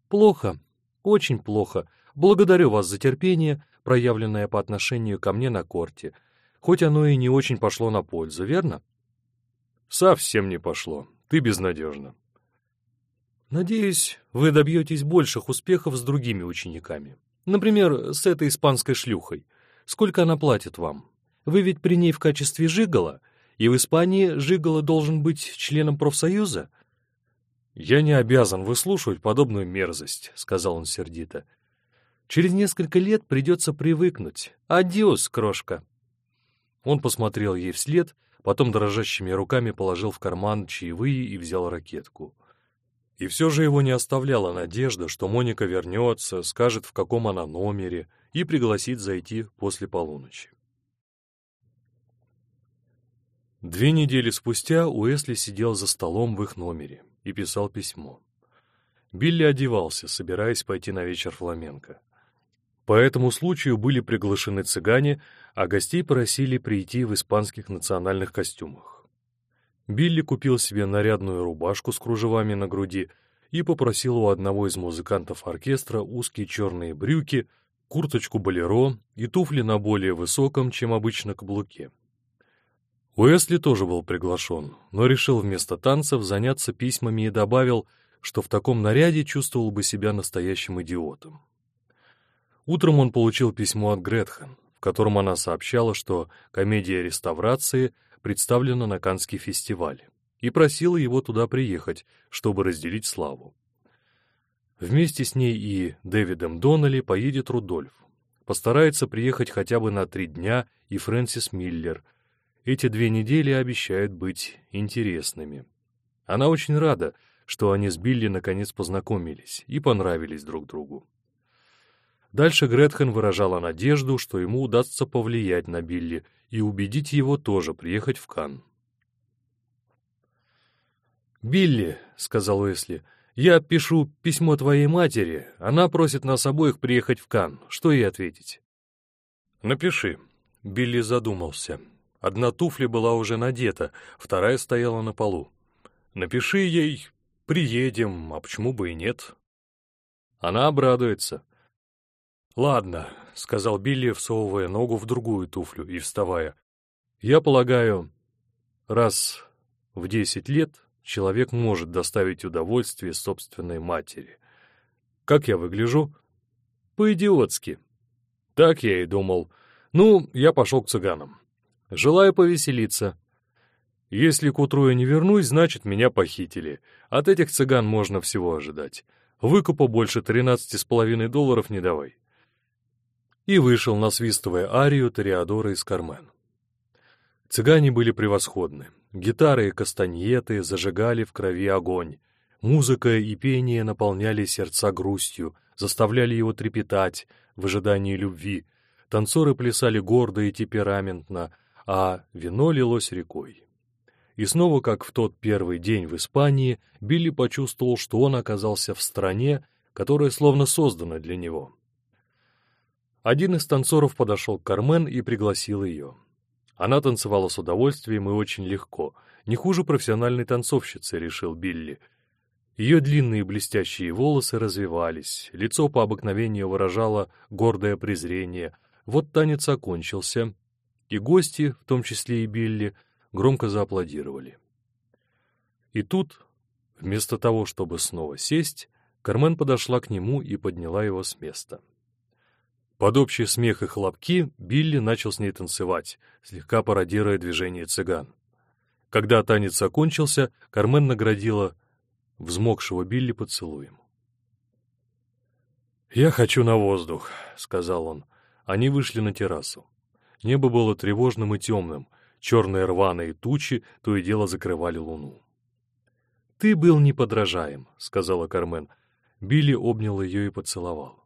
Плохо. Очень плохо. Благодарю вас за терпение, проявленное по отношению ко мне на корте. Хоть оно и не очень пошло на пользу, верно? Совсем не пошло. Ты безнадежна. Надеюсь, вы добьетесь больших успехов с другими учениками. Например, с этой испанской шлюхой. Сколько она платит вам? Вы ведь при ней в качестве жигала, и в Испании жигала должен быть членом профсоюза? «Я не обязан выслушивать подобную мерзость», — сказал он сердито. «Через несколько лет придется привыкнуть. Адиос, крошка». Он посмотрел ей вслед, потом дрожащими руками положил в карман чаевые и взял ракетку. И все же его не оставляла надежда, что Моника вернется, скажет, в каком она номере, и пригласит зайти после полуночи. Две недели спустя Уэсли сидел за столом в их номере и писал письмо. Билли одевался, собираясь пойти на вечер фламенко. По этому случаю были приглашены цыгане, а гостей просили прийти в испанских национальных костюмах. Билли купил себе нарядную рубашку с кружевами на груди и попросил у одного из музыкантов оркестра узкие черные брюки, курточку болеро и туфли на более высоком, чем обычно, каблуке. Уэсли тоже был приглашен, но решил вместо танцев заняться письмами и добавил, что в таком наряде чувствовал бы себя настоящим идиотом. Утром он получил письмо от Гретхен, в котором она сообщала, что комедия реставрации представлена на Каннский фестиваль, и просила его туда приехать, чтобы разделить славу. Вместе с ней и Дэвидом Доннелли поедет Рудольф. Постарается приехать хотя бы на три дня и Фрэнсис Миллер — эти две недели обещают быть интересными. Она очень рада, что они с Билли наконец познакомились и понравились друг другу. Дальше Гретхен выражала надежду, что ему удастся повлиять на Билли и убедить его тоже приехать в Кан. «Билли», — сказал Уэсли, — «я пишу письмо твоей матери. Она просит нас обоих приехать в Кан. Что ей ответить?» «Напиши». Билли задумался. Одна туфля была уже надета, вторая стояла на полу. Напиши ей «Приедем», а почему бы и нет? Она обрадуется. «Ладно», — сказал Билли, всовывая ногу в другую туфлю и вставая. «Я полагаю, раз в десять лет человек может доставить удовольствие собственной матери. Как я выгляжу? По-идиотски. Так я и думал. Ну, я пошел к цыганам. Желаю повеселиться. Если к утру я не вернусь, значит, меня похитили. От этих цыган можно всего ожидать. Выкупа больше тринадцати с половиной долларов не давай. И вышел, насвистывая арию Тореадора из Кармен. Цыгане были превосходны. Гитары и кастаньеты зажигали в крови огонь. Музыка и пение наполняли сердца грустью, заставляли его трепетать в ожидании любви. Танцоры плясали гордо и темпераментно — а вино лилось рекой. И снова, как в тот первый день в Испании, Билли почувствовал, что он оказался в стране, которая словно создана для него. Один из танцоров подошел к Кармен и пригласил ее. Она танцевала с удовольствием и очень легко, не хуже профессиональной танцовщицы, решил Билли. Ее длинные блестящие волосы развивались, лицо по обыкновению выражало гордое презрение. Вот танец окончился, и гости, в том числе и Билли, громко зааплодировали. И тут, вместо того, чтобы снова сесть, Кармен подошла к нему и подняла его с места. Под общий смех и хлопки Билли начал с ней танцевать, слегка пародируя движение цыган. Когда танец окончился, Кармен наградила взмокшего Билли поцелуем. «Я хочу на воздух», — сказал он. Они вышли на террасу. Небо было тревожным и темным, черные рваные тучи то и дело закрывали луну. «Ты был неподражаем», — сказала Кармен. Билли обнял ее и поцеловал.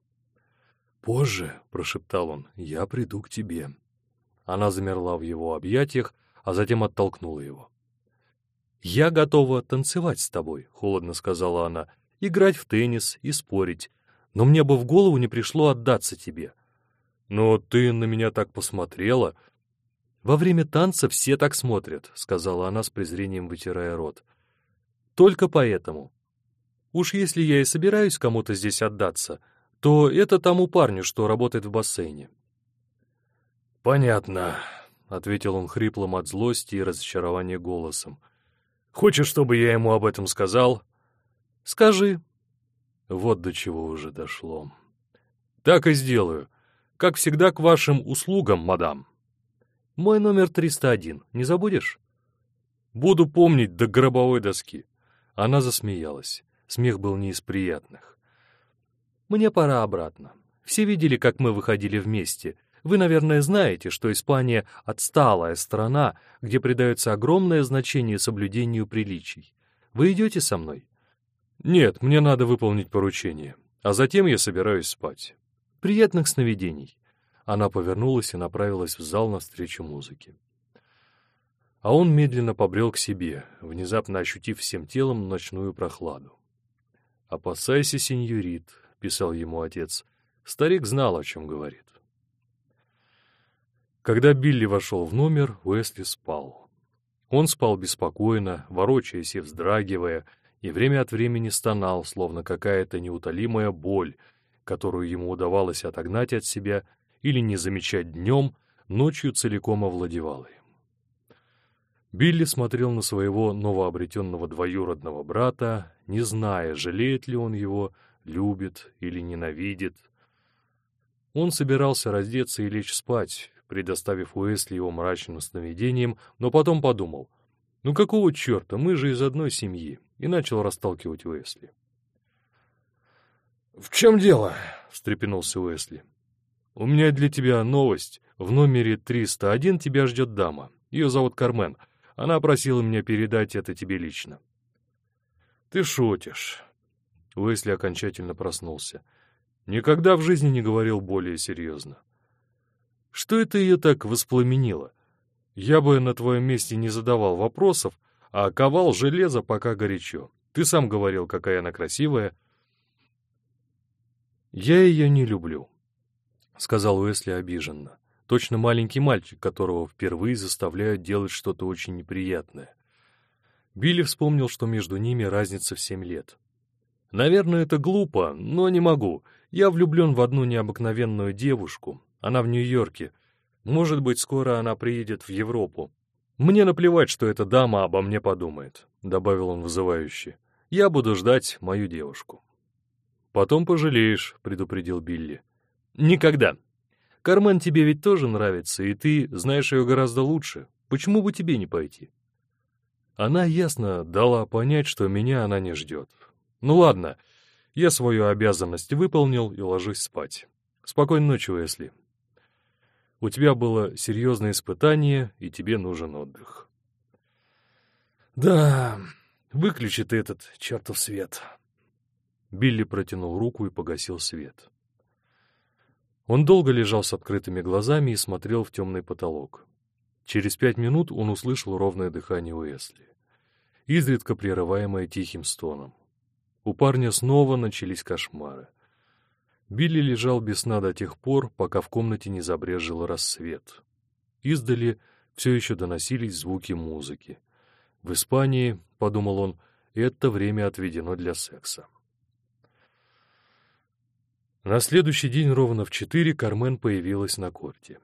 «Позже», — прошептал он, — «я приду к тебе». Она замерла в его объятиях, а затем оттолкнула его. «Я готова танцевать с тобой», — холодно сказала она, — «играть в теннис и спорить, но мне бы в голову не пришло отдаться тебе. «Но ты на меня так посмотрела». «Во время танца все так смотрят», — сказала она с презрением, вытирая рот. «Только поэтому. Уж если я и собираюсь кому-то здесь отдаться, то это тому парню, что работает в бассейне». «Понятно», — ответил он хриплым от злости и разочарования голосом. «Хочешь, чтобы я ему об этом сказал?» «Скажи». Вот до чего уже дошло. «Так и сделаю. Как всегда, к вашим услугам, мадам. Мой номер 301, не забудешь? Буду помнить до гробовой доски. Она засмеялась. Смех был не из приятных. «Мне пора обратно. Все видели, как мы выходили вместе. Вы, наверное, знаете, что Испания — отсталая страна, где придается огромное значение соблюдению приличий. Вы идете со мной?» «Нет, мне надо выполнить поручение, а затем я собираюсь спать». «Приятных сновидений». Она повернулась и направилась в зал навстречу музыке. А он медленно побрел к себе, внезапно ощутив всем телом ночную прохладу. «Опасайся, сеньорит», — писал ему отец. Старик знал, о чем говорит. Когда Билли вошел в номер, Уэсли спал. Он спал беспокойно, ворочаясь и вздрагивая, и время от времени стонал, словно какая-то неутолимая боль, которую ему удавалось отогнать от себя или не замечать днем, ночью целиком овладевала им. Билли смотрел на своего новообретенного двоюродного брата, не зная, жалеет ли он его, любит или ненавидит. Он собирался раздеться и лечь спать, предоставив Уэсли его мрачным сновидениям, но потом подумал, «Ну какого черта, мы же из одной семьи», и начал расталкивать Уэсли. «В чем дело?» — встрепенулся Уэсли. «У меня для тебя новость. В номере 301 тебя ждет дама. Ее зовут Кармен. Она просила меня передать это тебе лично. Ты шутишь. Уэсли окончательно проснулся. Никогда в жизни не говорил более серьезно. Что это ее так воспламенило? Я бы на твоем месте не задавал вопросов, а ковал железо пока горячо. Ты сам говорил, какая она красивая. Я ее не люблю, — сказал Уэсли обиженно. Точно маленький мальчик, которого впервые заставляют делать что-то очень неприятное. Билли вспомнил, что между ними разница в семь лет. «Наверное, это глупо, но не могу. Я влюблен в одну необыкновенную девушку. Она в Нью-Йорке. Может быть, скоро она приедет в Европу. Мне наплевать, что эта дама обо мне подумает», — добавил он вызывающе. «Я буду ждать мою девушку». «Потом пожалеешь», — предупредил Билли. «Никогда», Кармен тебе ведь тоже нравится, и ты знаешь ее гораздо лучше. Почему бы тебе не пойти?» Она ясно дала понять, что меня она не ждет. «Ну ладно, я свою обязанность выполнил и ложусь спать. Спокойной ночи, Уэсли. У тебя было серьезное испытание, и тебе нужен отдых». «Да, выключи ты этот чертов свет». Билли протянул руку и погасил свет. Он долго лежал с открытыми глазами и смотрел в темный потолок. Через пять минут он услышал ровное дыхание Уэсли, изредка прерываемое тихим стоном. У парня снова начались кошмары. Билли лежал без сна до тех пор, пока в комнате не забрежил рассвет. Издали все еще доносились звуки музыки. В Испании, — подумал он, — это время отведено для секса. На следующий день ровно в четыре Кармен появилась на корте.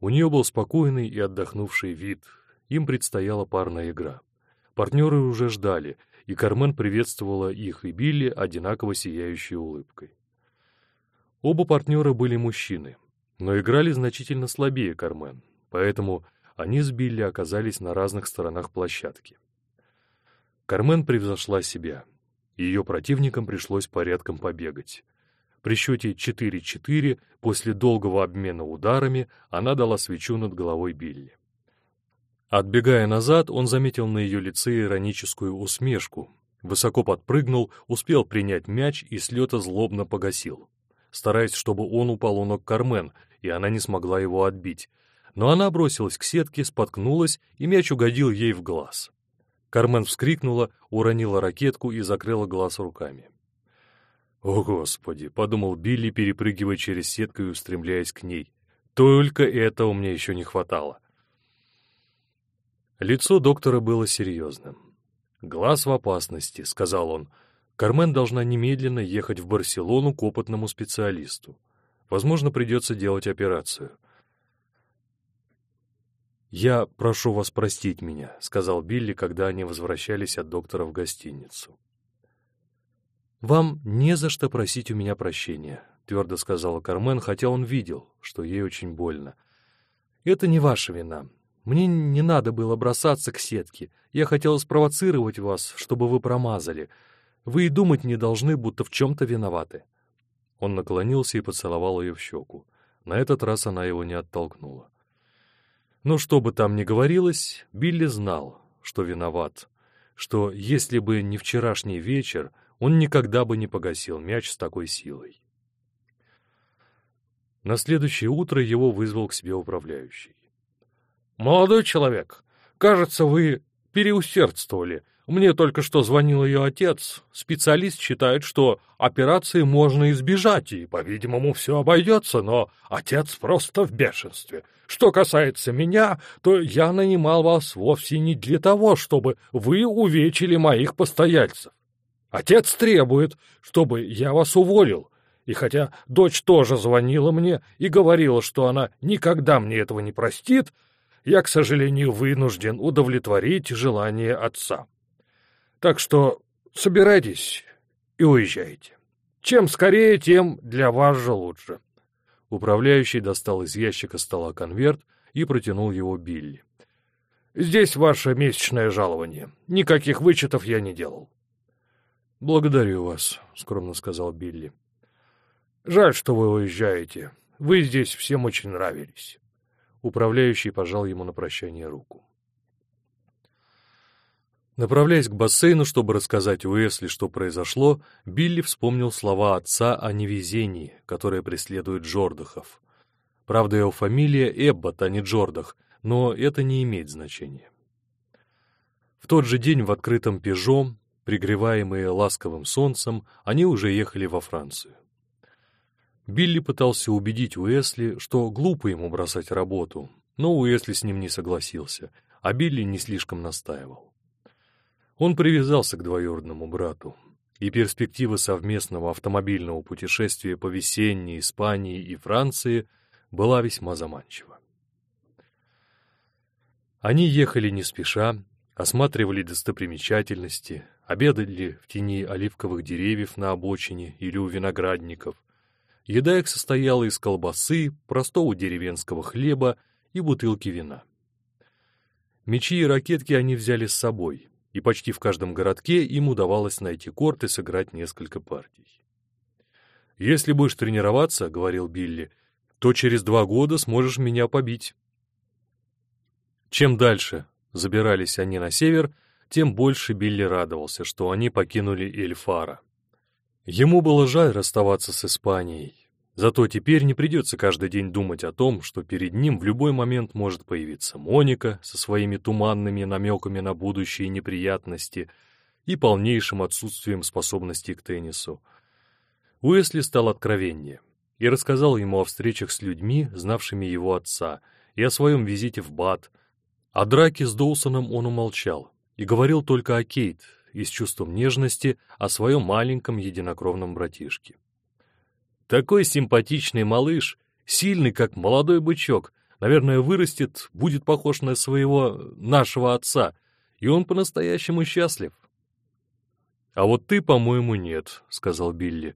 У нее был спокойный и отдохнувший вид. Им предстояла парная игра. Партнеры уже ждали, и Кармен приветствовала их и Билли одинаково сияющей улыбкой. Оба партнера были мужчины, но играли значительно слабее Кармен, поэтому они с Билли оказались на разных сторонах площадки. Кармен превзошла себя, ее противникам пришлось порядком побегать. При счете 4-4 после долгого обмена ударами она дала свечу над головой Билли. Отбегая назад, он заметил на ее лице ироническую усмешку, высоко подпрыгнул, успел принять мяч и с лета злобно погасил, стараясь, чтобы он упал у ног Кармен, и она не смогла его отбить. Но она бросилась к сетке, споткнулась, и мяч угодил ей в глаз. Кармен вскрикнула, уронила ракетку и закрыла глаз руками. «О, Господи!» — подумал Билли, перепрыгивая через сетку и устремляясь к ней. «Только этого мне еще не хватало». Лицо доктора было серьезным. «Глаз в опасности», — сказал он. «Кармен должна немедленно ехать в Барселону к опытному специалисту. Возможно, придется делать операцию». «Я прошу вас простить меня», — сказал Билли, когда они возвращались от доктора в гостиницу. «Вам не за что просить у меня прощения», — твердо сказала Кармен, хотя он видел, что ей очень больно. «Это не ваша вина. Мне не надо было бросаться к сетке. Я хотела спровоцировать вас, чтобы вы промазали. Вы и думать не должны, будто в чем-то виноваты». Он наклонился и поцеловал ее в щеку. На этот раз она его не оттолкнула. Но что бы там ни говорилось, Билли знал, что виноват, что если бы не вчерашний вечер, он никогда бы не погасил мяч с такой силой. На следующее утро его вызвал к себе управляющий. «Молодой человек, кажется, вы переусердствовали. Мне только что звонил ее отец. Специалист считает, что операции можно избежать, и, по-видимому, все обойдется, но отец просто в бешенстве. Что касается меня, то я нанимал вас вовсе не для того, чтобы вы увечили моих постояльцев. Отец требует, чтобы я вас уволил. И хотя дочь тоже звонила мне и говорила, что она никогда мне этого не простит, я, к сожалению, вынужден удовлетворить желание отца. Так что собирайтесь и уезжайте. Чем скорее, тем для вас же лучше. Управляющий достал из ящика стола конверт и протянул его Билли. «Здесь ваше месячное жалование. Никаких вычетов я не делал». «Благодарю вас», — скромно сказал Билли. «Жаль, что вы уезжаете. Вы здесь всем очень нравились». Управляющий пожал ему на прощание руку. Направляясь к бассейну, чтобы рассказать Уэсли, что произошло, Билли вспомнил слова отца о невезении, которое преследует Джордахов. Правда, его фамилия Эббот, а не Джордах, но это не имеет значения. В тот же день в открытом «Пежо», пригреваемые ласковым солнцем, они уже ехали во Францию. Билли пытался убедить Уэсли, что глупо ему бросать работу, но Уэсли с ним не согласился, а Билли не слишком настаивал. Он привязался к двоюродному брату, и перспектива совместного автомобильного путешествия по весенней Испании и Франции была весьма заманчива. Они ехали не спеша, осматривали достопримечательности, обедали в тени оливковых деревьев на обочине или у виноградников. Еда их состояла из колбасы, простого деревенского хлеба и бутылки вина. Мечи и ракетки они взяли с собой, и почти в каждом городке им удавалось найти корт и сыграть несколько партий. «Если будешь тренироваться, — говорил Билли, — то через два года сможешь меня побить». Чем дальше забирались они на север, тем больше Билли радовался, что они покинули Эльфара. Ему было жаль расставаться с Испанией, Зато теперь не придется каждый день думать о том, что перед ним в любой момент может появиться Моника со своими туманными намеками на будущие неприятности и полнейшим отсутствием способностей к теннису. Уэсли стал откровеннее и рассказал ему о встречах с людьми, знавшими его отца, и о своем визите в Бат. О драке с Доусоном он умолчал и говорил только о Кейт и с чувством нежности о своем маленьком единокровном братишке. Такой симпатичный малыш, сильный, как молодой бычок, наверное, вырастет, будет похож на своего, нашего отца, и он по-настоящему счастлив. «А вот ты, по-моему, нет», — сказал Билли.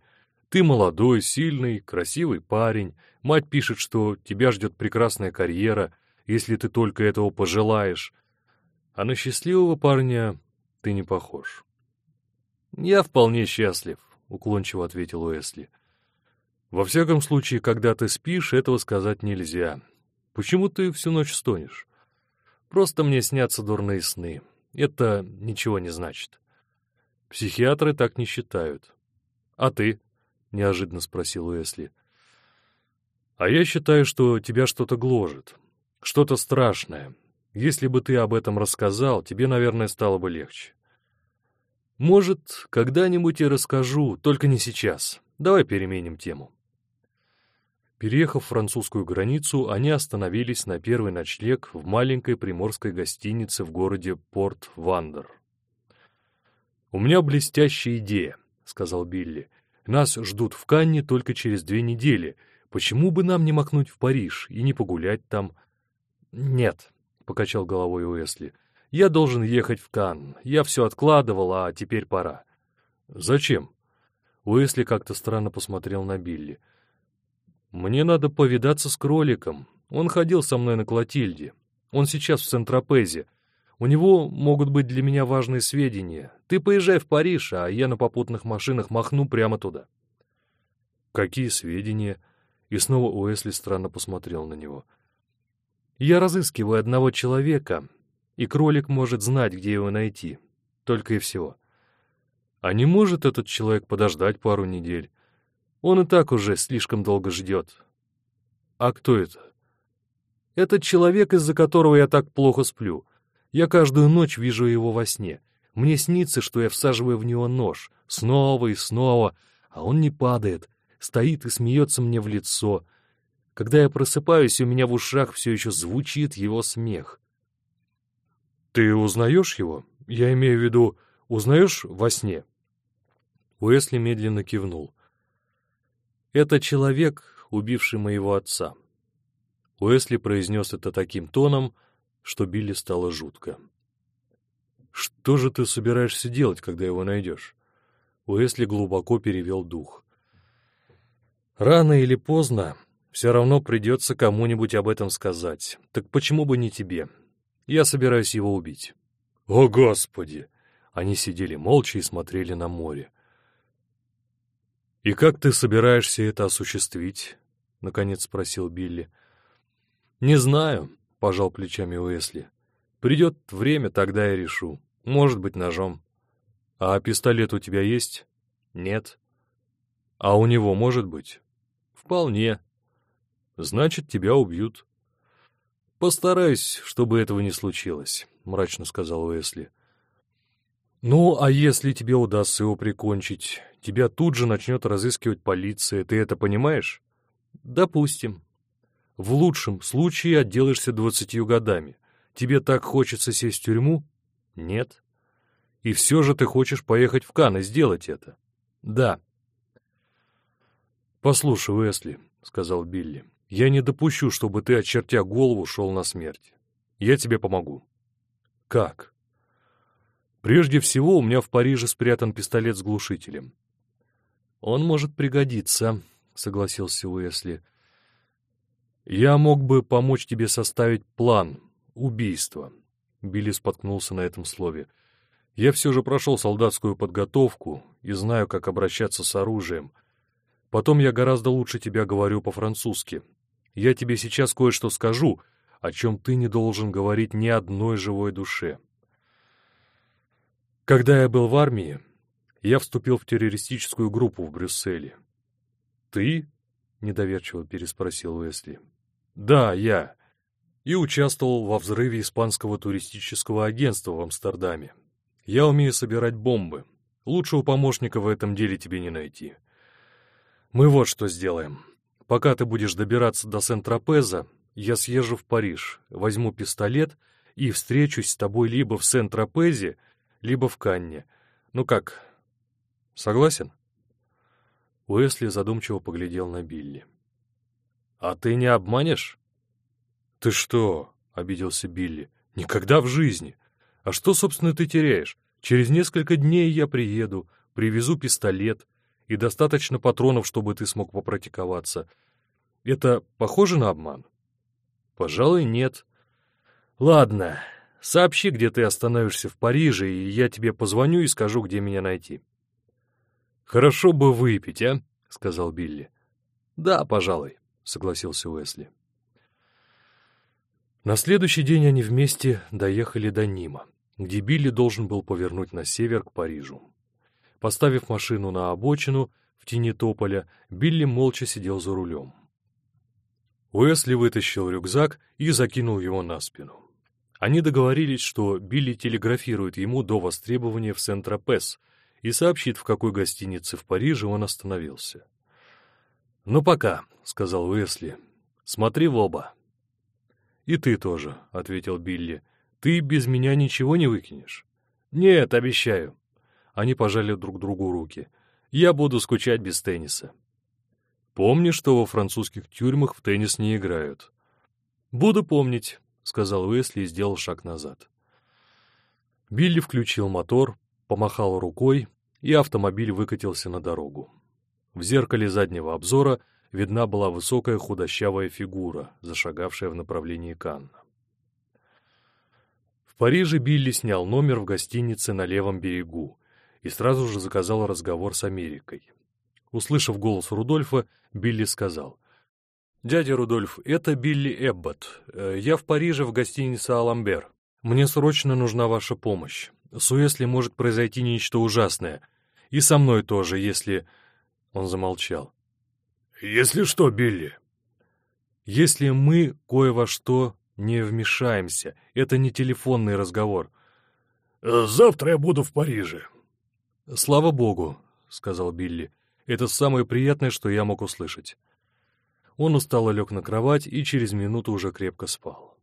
«Ты молодой, сильный, красивый парень. Мать пишет, что тебя ждет прекрасная карьера, если ты только этого пожелаешь. А на счастливого парня ты не похож». «Я вполне счастлив», — уклончиво ответил Уэсли. Во всяком случае, когда ты спишь, этого сказать нельзя. Почему ты всю ночь стонешь? Просто мне снятся дурные сны. Это ничего не значит. Психиатры так не считают. А ты? — неожиданно спросил Уэсли. А я считаю, что тебя что-то гложет. Что-то страшное. Если бы ты об этом рассказал, тебе, наверное, стало бы легче. Может, когда-нибудь и расскажу, только не сейчас. Давай переменим тему. Переехав французскую границу, они остановились на первый ночлег в маленькой приморской гостинице в городе Порт-Вандер. «У меня блестящая идея», — сказал Билли. «Нас ждут в Канне только через две недели. Почему бы нам не макнуть в Париж и не погулять там?» «Нет», — покачал головой Уэсли. «Я должен ехать в Канн. Я все откладывал, а теперь пора». «Зачем?» Уэсли как-то странно посмотрел на Билли. «Мне надо повидаться с кроликом. Он ходил со мной на Клотильде. Он сейчас в Центропезе. У него могут быть для меня важные сведения. Ты поезжай в Париж, а я на попутных машинах махну прямо туда». «Какие сведения?» И снова Уэсли странно посмотрел на него. «Я разыскиваю одного человека, и кролик может знать, где его найти. Только и всего. А не может этот человек подождать пару недель? Он и так уже слишком долго ждет. А кто это? Это человек, из-за которого я так плохо сплю. Я каждую ночь вижу его во сне. Мне снится, что я всаживаю в него нож. Снова и снова. А он не падает. Стоит и смеется мне в лицо. Когда я просыпаюсь, у меня в ушах все еще звучит его смех. Ты узнаешь его? Я имею в виду, узнаешь во сне?» Уэсли медленно кивнул. «Это человек, убивший моего отца». Уэсли произнес это таким тоном, что Билли стало жутко. «Что же ты собираешься делать, когда его найдешь?» Уэсли глубоко перевел дух. «Рано или поздно все равно придется кому-нибудь об этом сказать. Так почему бы не тебе? Я собираюсь его убить». «О, Господи!» Они сидели молча и смотрели на море. «И как ты собираешься это осуществить?» — наконец спросил Билли. «Не знаю», — пожал плечами Уэсли. «Придет время, тогда я решу. Может быть, ножом». «А пистолет у тебя есть?» «Нет». «А у него может быть?» «Вполне». «Значит, тебя убьют». «Постараюсь, чтобы этого не случилось», — мрачно сказал Уэсли. «Ну, а если тебе удастся его прикончить, тебя тут же начнет разыскивать полиция, ты это понимаешь?» «Допустим. В лучшем случае отделаешься двадцатью годами. Тебе так хочется сесть в тюрьму?» «Нет». «И все же ты хочешь поехать в Кан и сделать это?» «Да». «Послушай, Уэсли», — сказал Билли, — «я не допущу, чтобы ты, очертя голову, шел на смерть. Я тебе помогу». «Как?» Прежде всего, у меня в Париже спрятан пистолет с глушителем. «Он может пригодиться», — согласился Уэсли. «Я мог бы помочь тебе составить план убийства». Билли споткнулся на этом слове. «Я все же прошел солдатскую подготовку и знаю, как обращаться с оружием. Потом я гораздо лучше тебя говорю по-французски. Я тебе сейчас кое-что скажу, о чем ты не должен говорить ни одной живой душе». Когда я был в армии, я вступил в террористическую группу в Брюсселе. «Ты?» — недоверчиво переспросил Уэсли. «Да, я. И участвовал во взрыве испанского туристического агентства в Амстердаме. Я умею собирать бомбы. Лучшего помощника в этом деле тебе не найти. Мы вот что сделаем. Пока ты будешь добираться до Сент-Тропеза, я съезжу в Париж, возьму пистолет и встречусь с тобой либо в Сент-Тропезе, либо в Канне. Ну как, согласен?» Уэсли задумчиво поглядел на Билли. «А ты не обманешь?» «Ты что?» — обиделся Билли. «Никогда в жизни. А что, собственно, ты теряешь? Через несколько дней я приеду, привезу пистолет и достаточно патронов, чтобы ты смог попрактиковаться. Это похоже на обман?» «Пожалуй, нет». «Ладно, Сообщи, где ты остановишься в Париже, и я тебе позвоню и скажу, где меня найти». «Хорошо бы выпить, а?» — сказал Билли. «Да, пожалуй», — согласился Уэсли. На следующий день они вместе доехали до Нима, где Билли должен был повернуть на север к Парижу. Поставив машину на обочину в тени тополя, Билли молча сидел за рулем. Уэсли вытащил рюкзак и закинул его на спину. Они договорились, что Билли телеграфирует ему до востребования в Сент-Тропес и сообщит, в какой гостинице в Париже он остановился. «Ну пока», — сказал Уэсли. «Смотри в оба». «И ты тоже», — ответил Билли. «Ты без меня ничего не выкинешь?» «Нет, обещаю». Они пожали друг другу руки. «Я буду скучать без тенниса». «Помни, что во французских тюрьмах в теннис не играют». «Буду помнить», — сказал Уэсли и сделал шаг назад. Билли включил мотор, помахал рукой, и автомобиль выкатился на дорогу. В зеркале заднего обзора видна была высокая худощавая фигура, зашагавшая в направлении Канна. В Париже Билли снял номер в гостинице на левом берегу и сразу же заказал разговор с Америкой. Услышав голос Рудольфа, Билли сказал. «Дядя Рудольф, это Билли Эббот. Э, я в Париже в гостинице «Аламбер». Мне срочно нужна ваша помощь. С Уэсли может произойти нечто ужасное. И со мной тоже, если...» Он замолчал. «Если что, Билли?» «Если мы кое во что не вмешаемся. Это не телефонный разговор». «Завтра я буду в Париже». «Слава богу», — сказал Билли. «Это самое приятное, что я мог услышать». Он устало лег на кровать и через минуту уже крепко спал.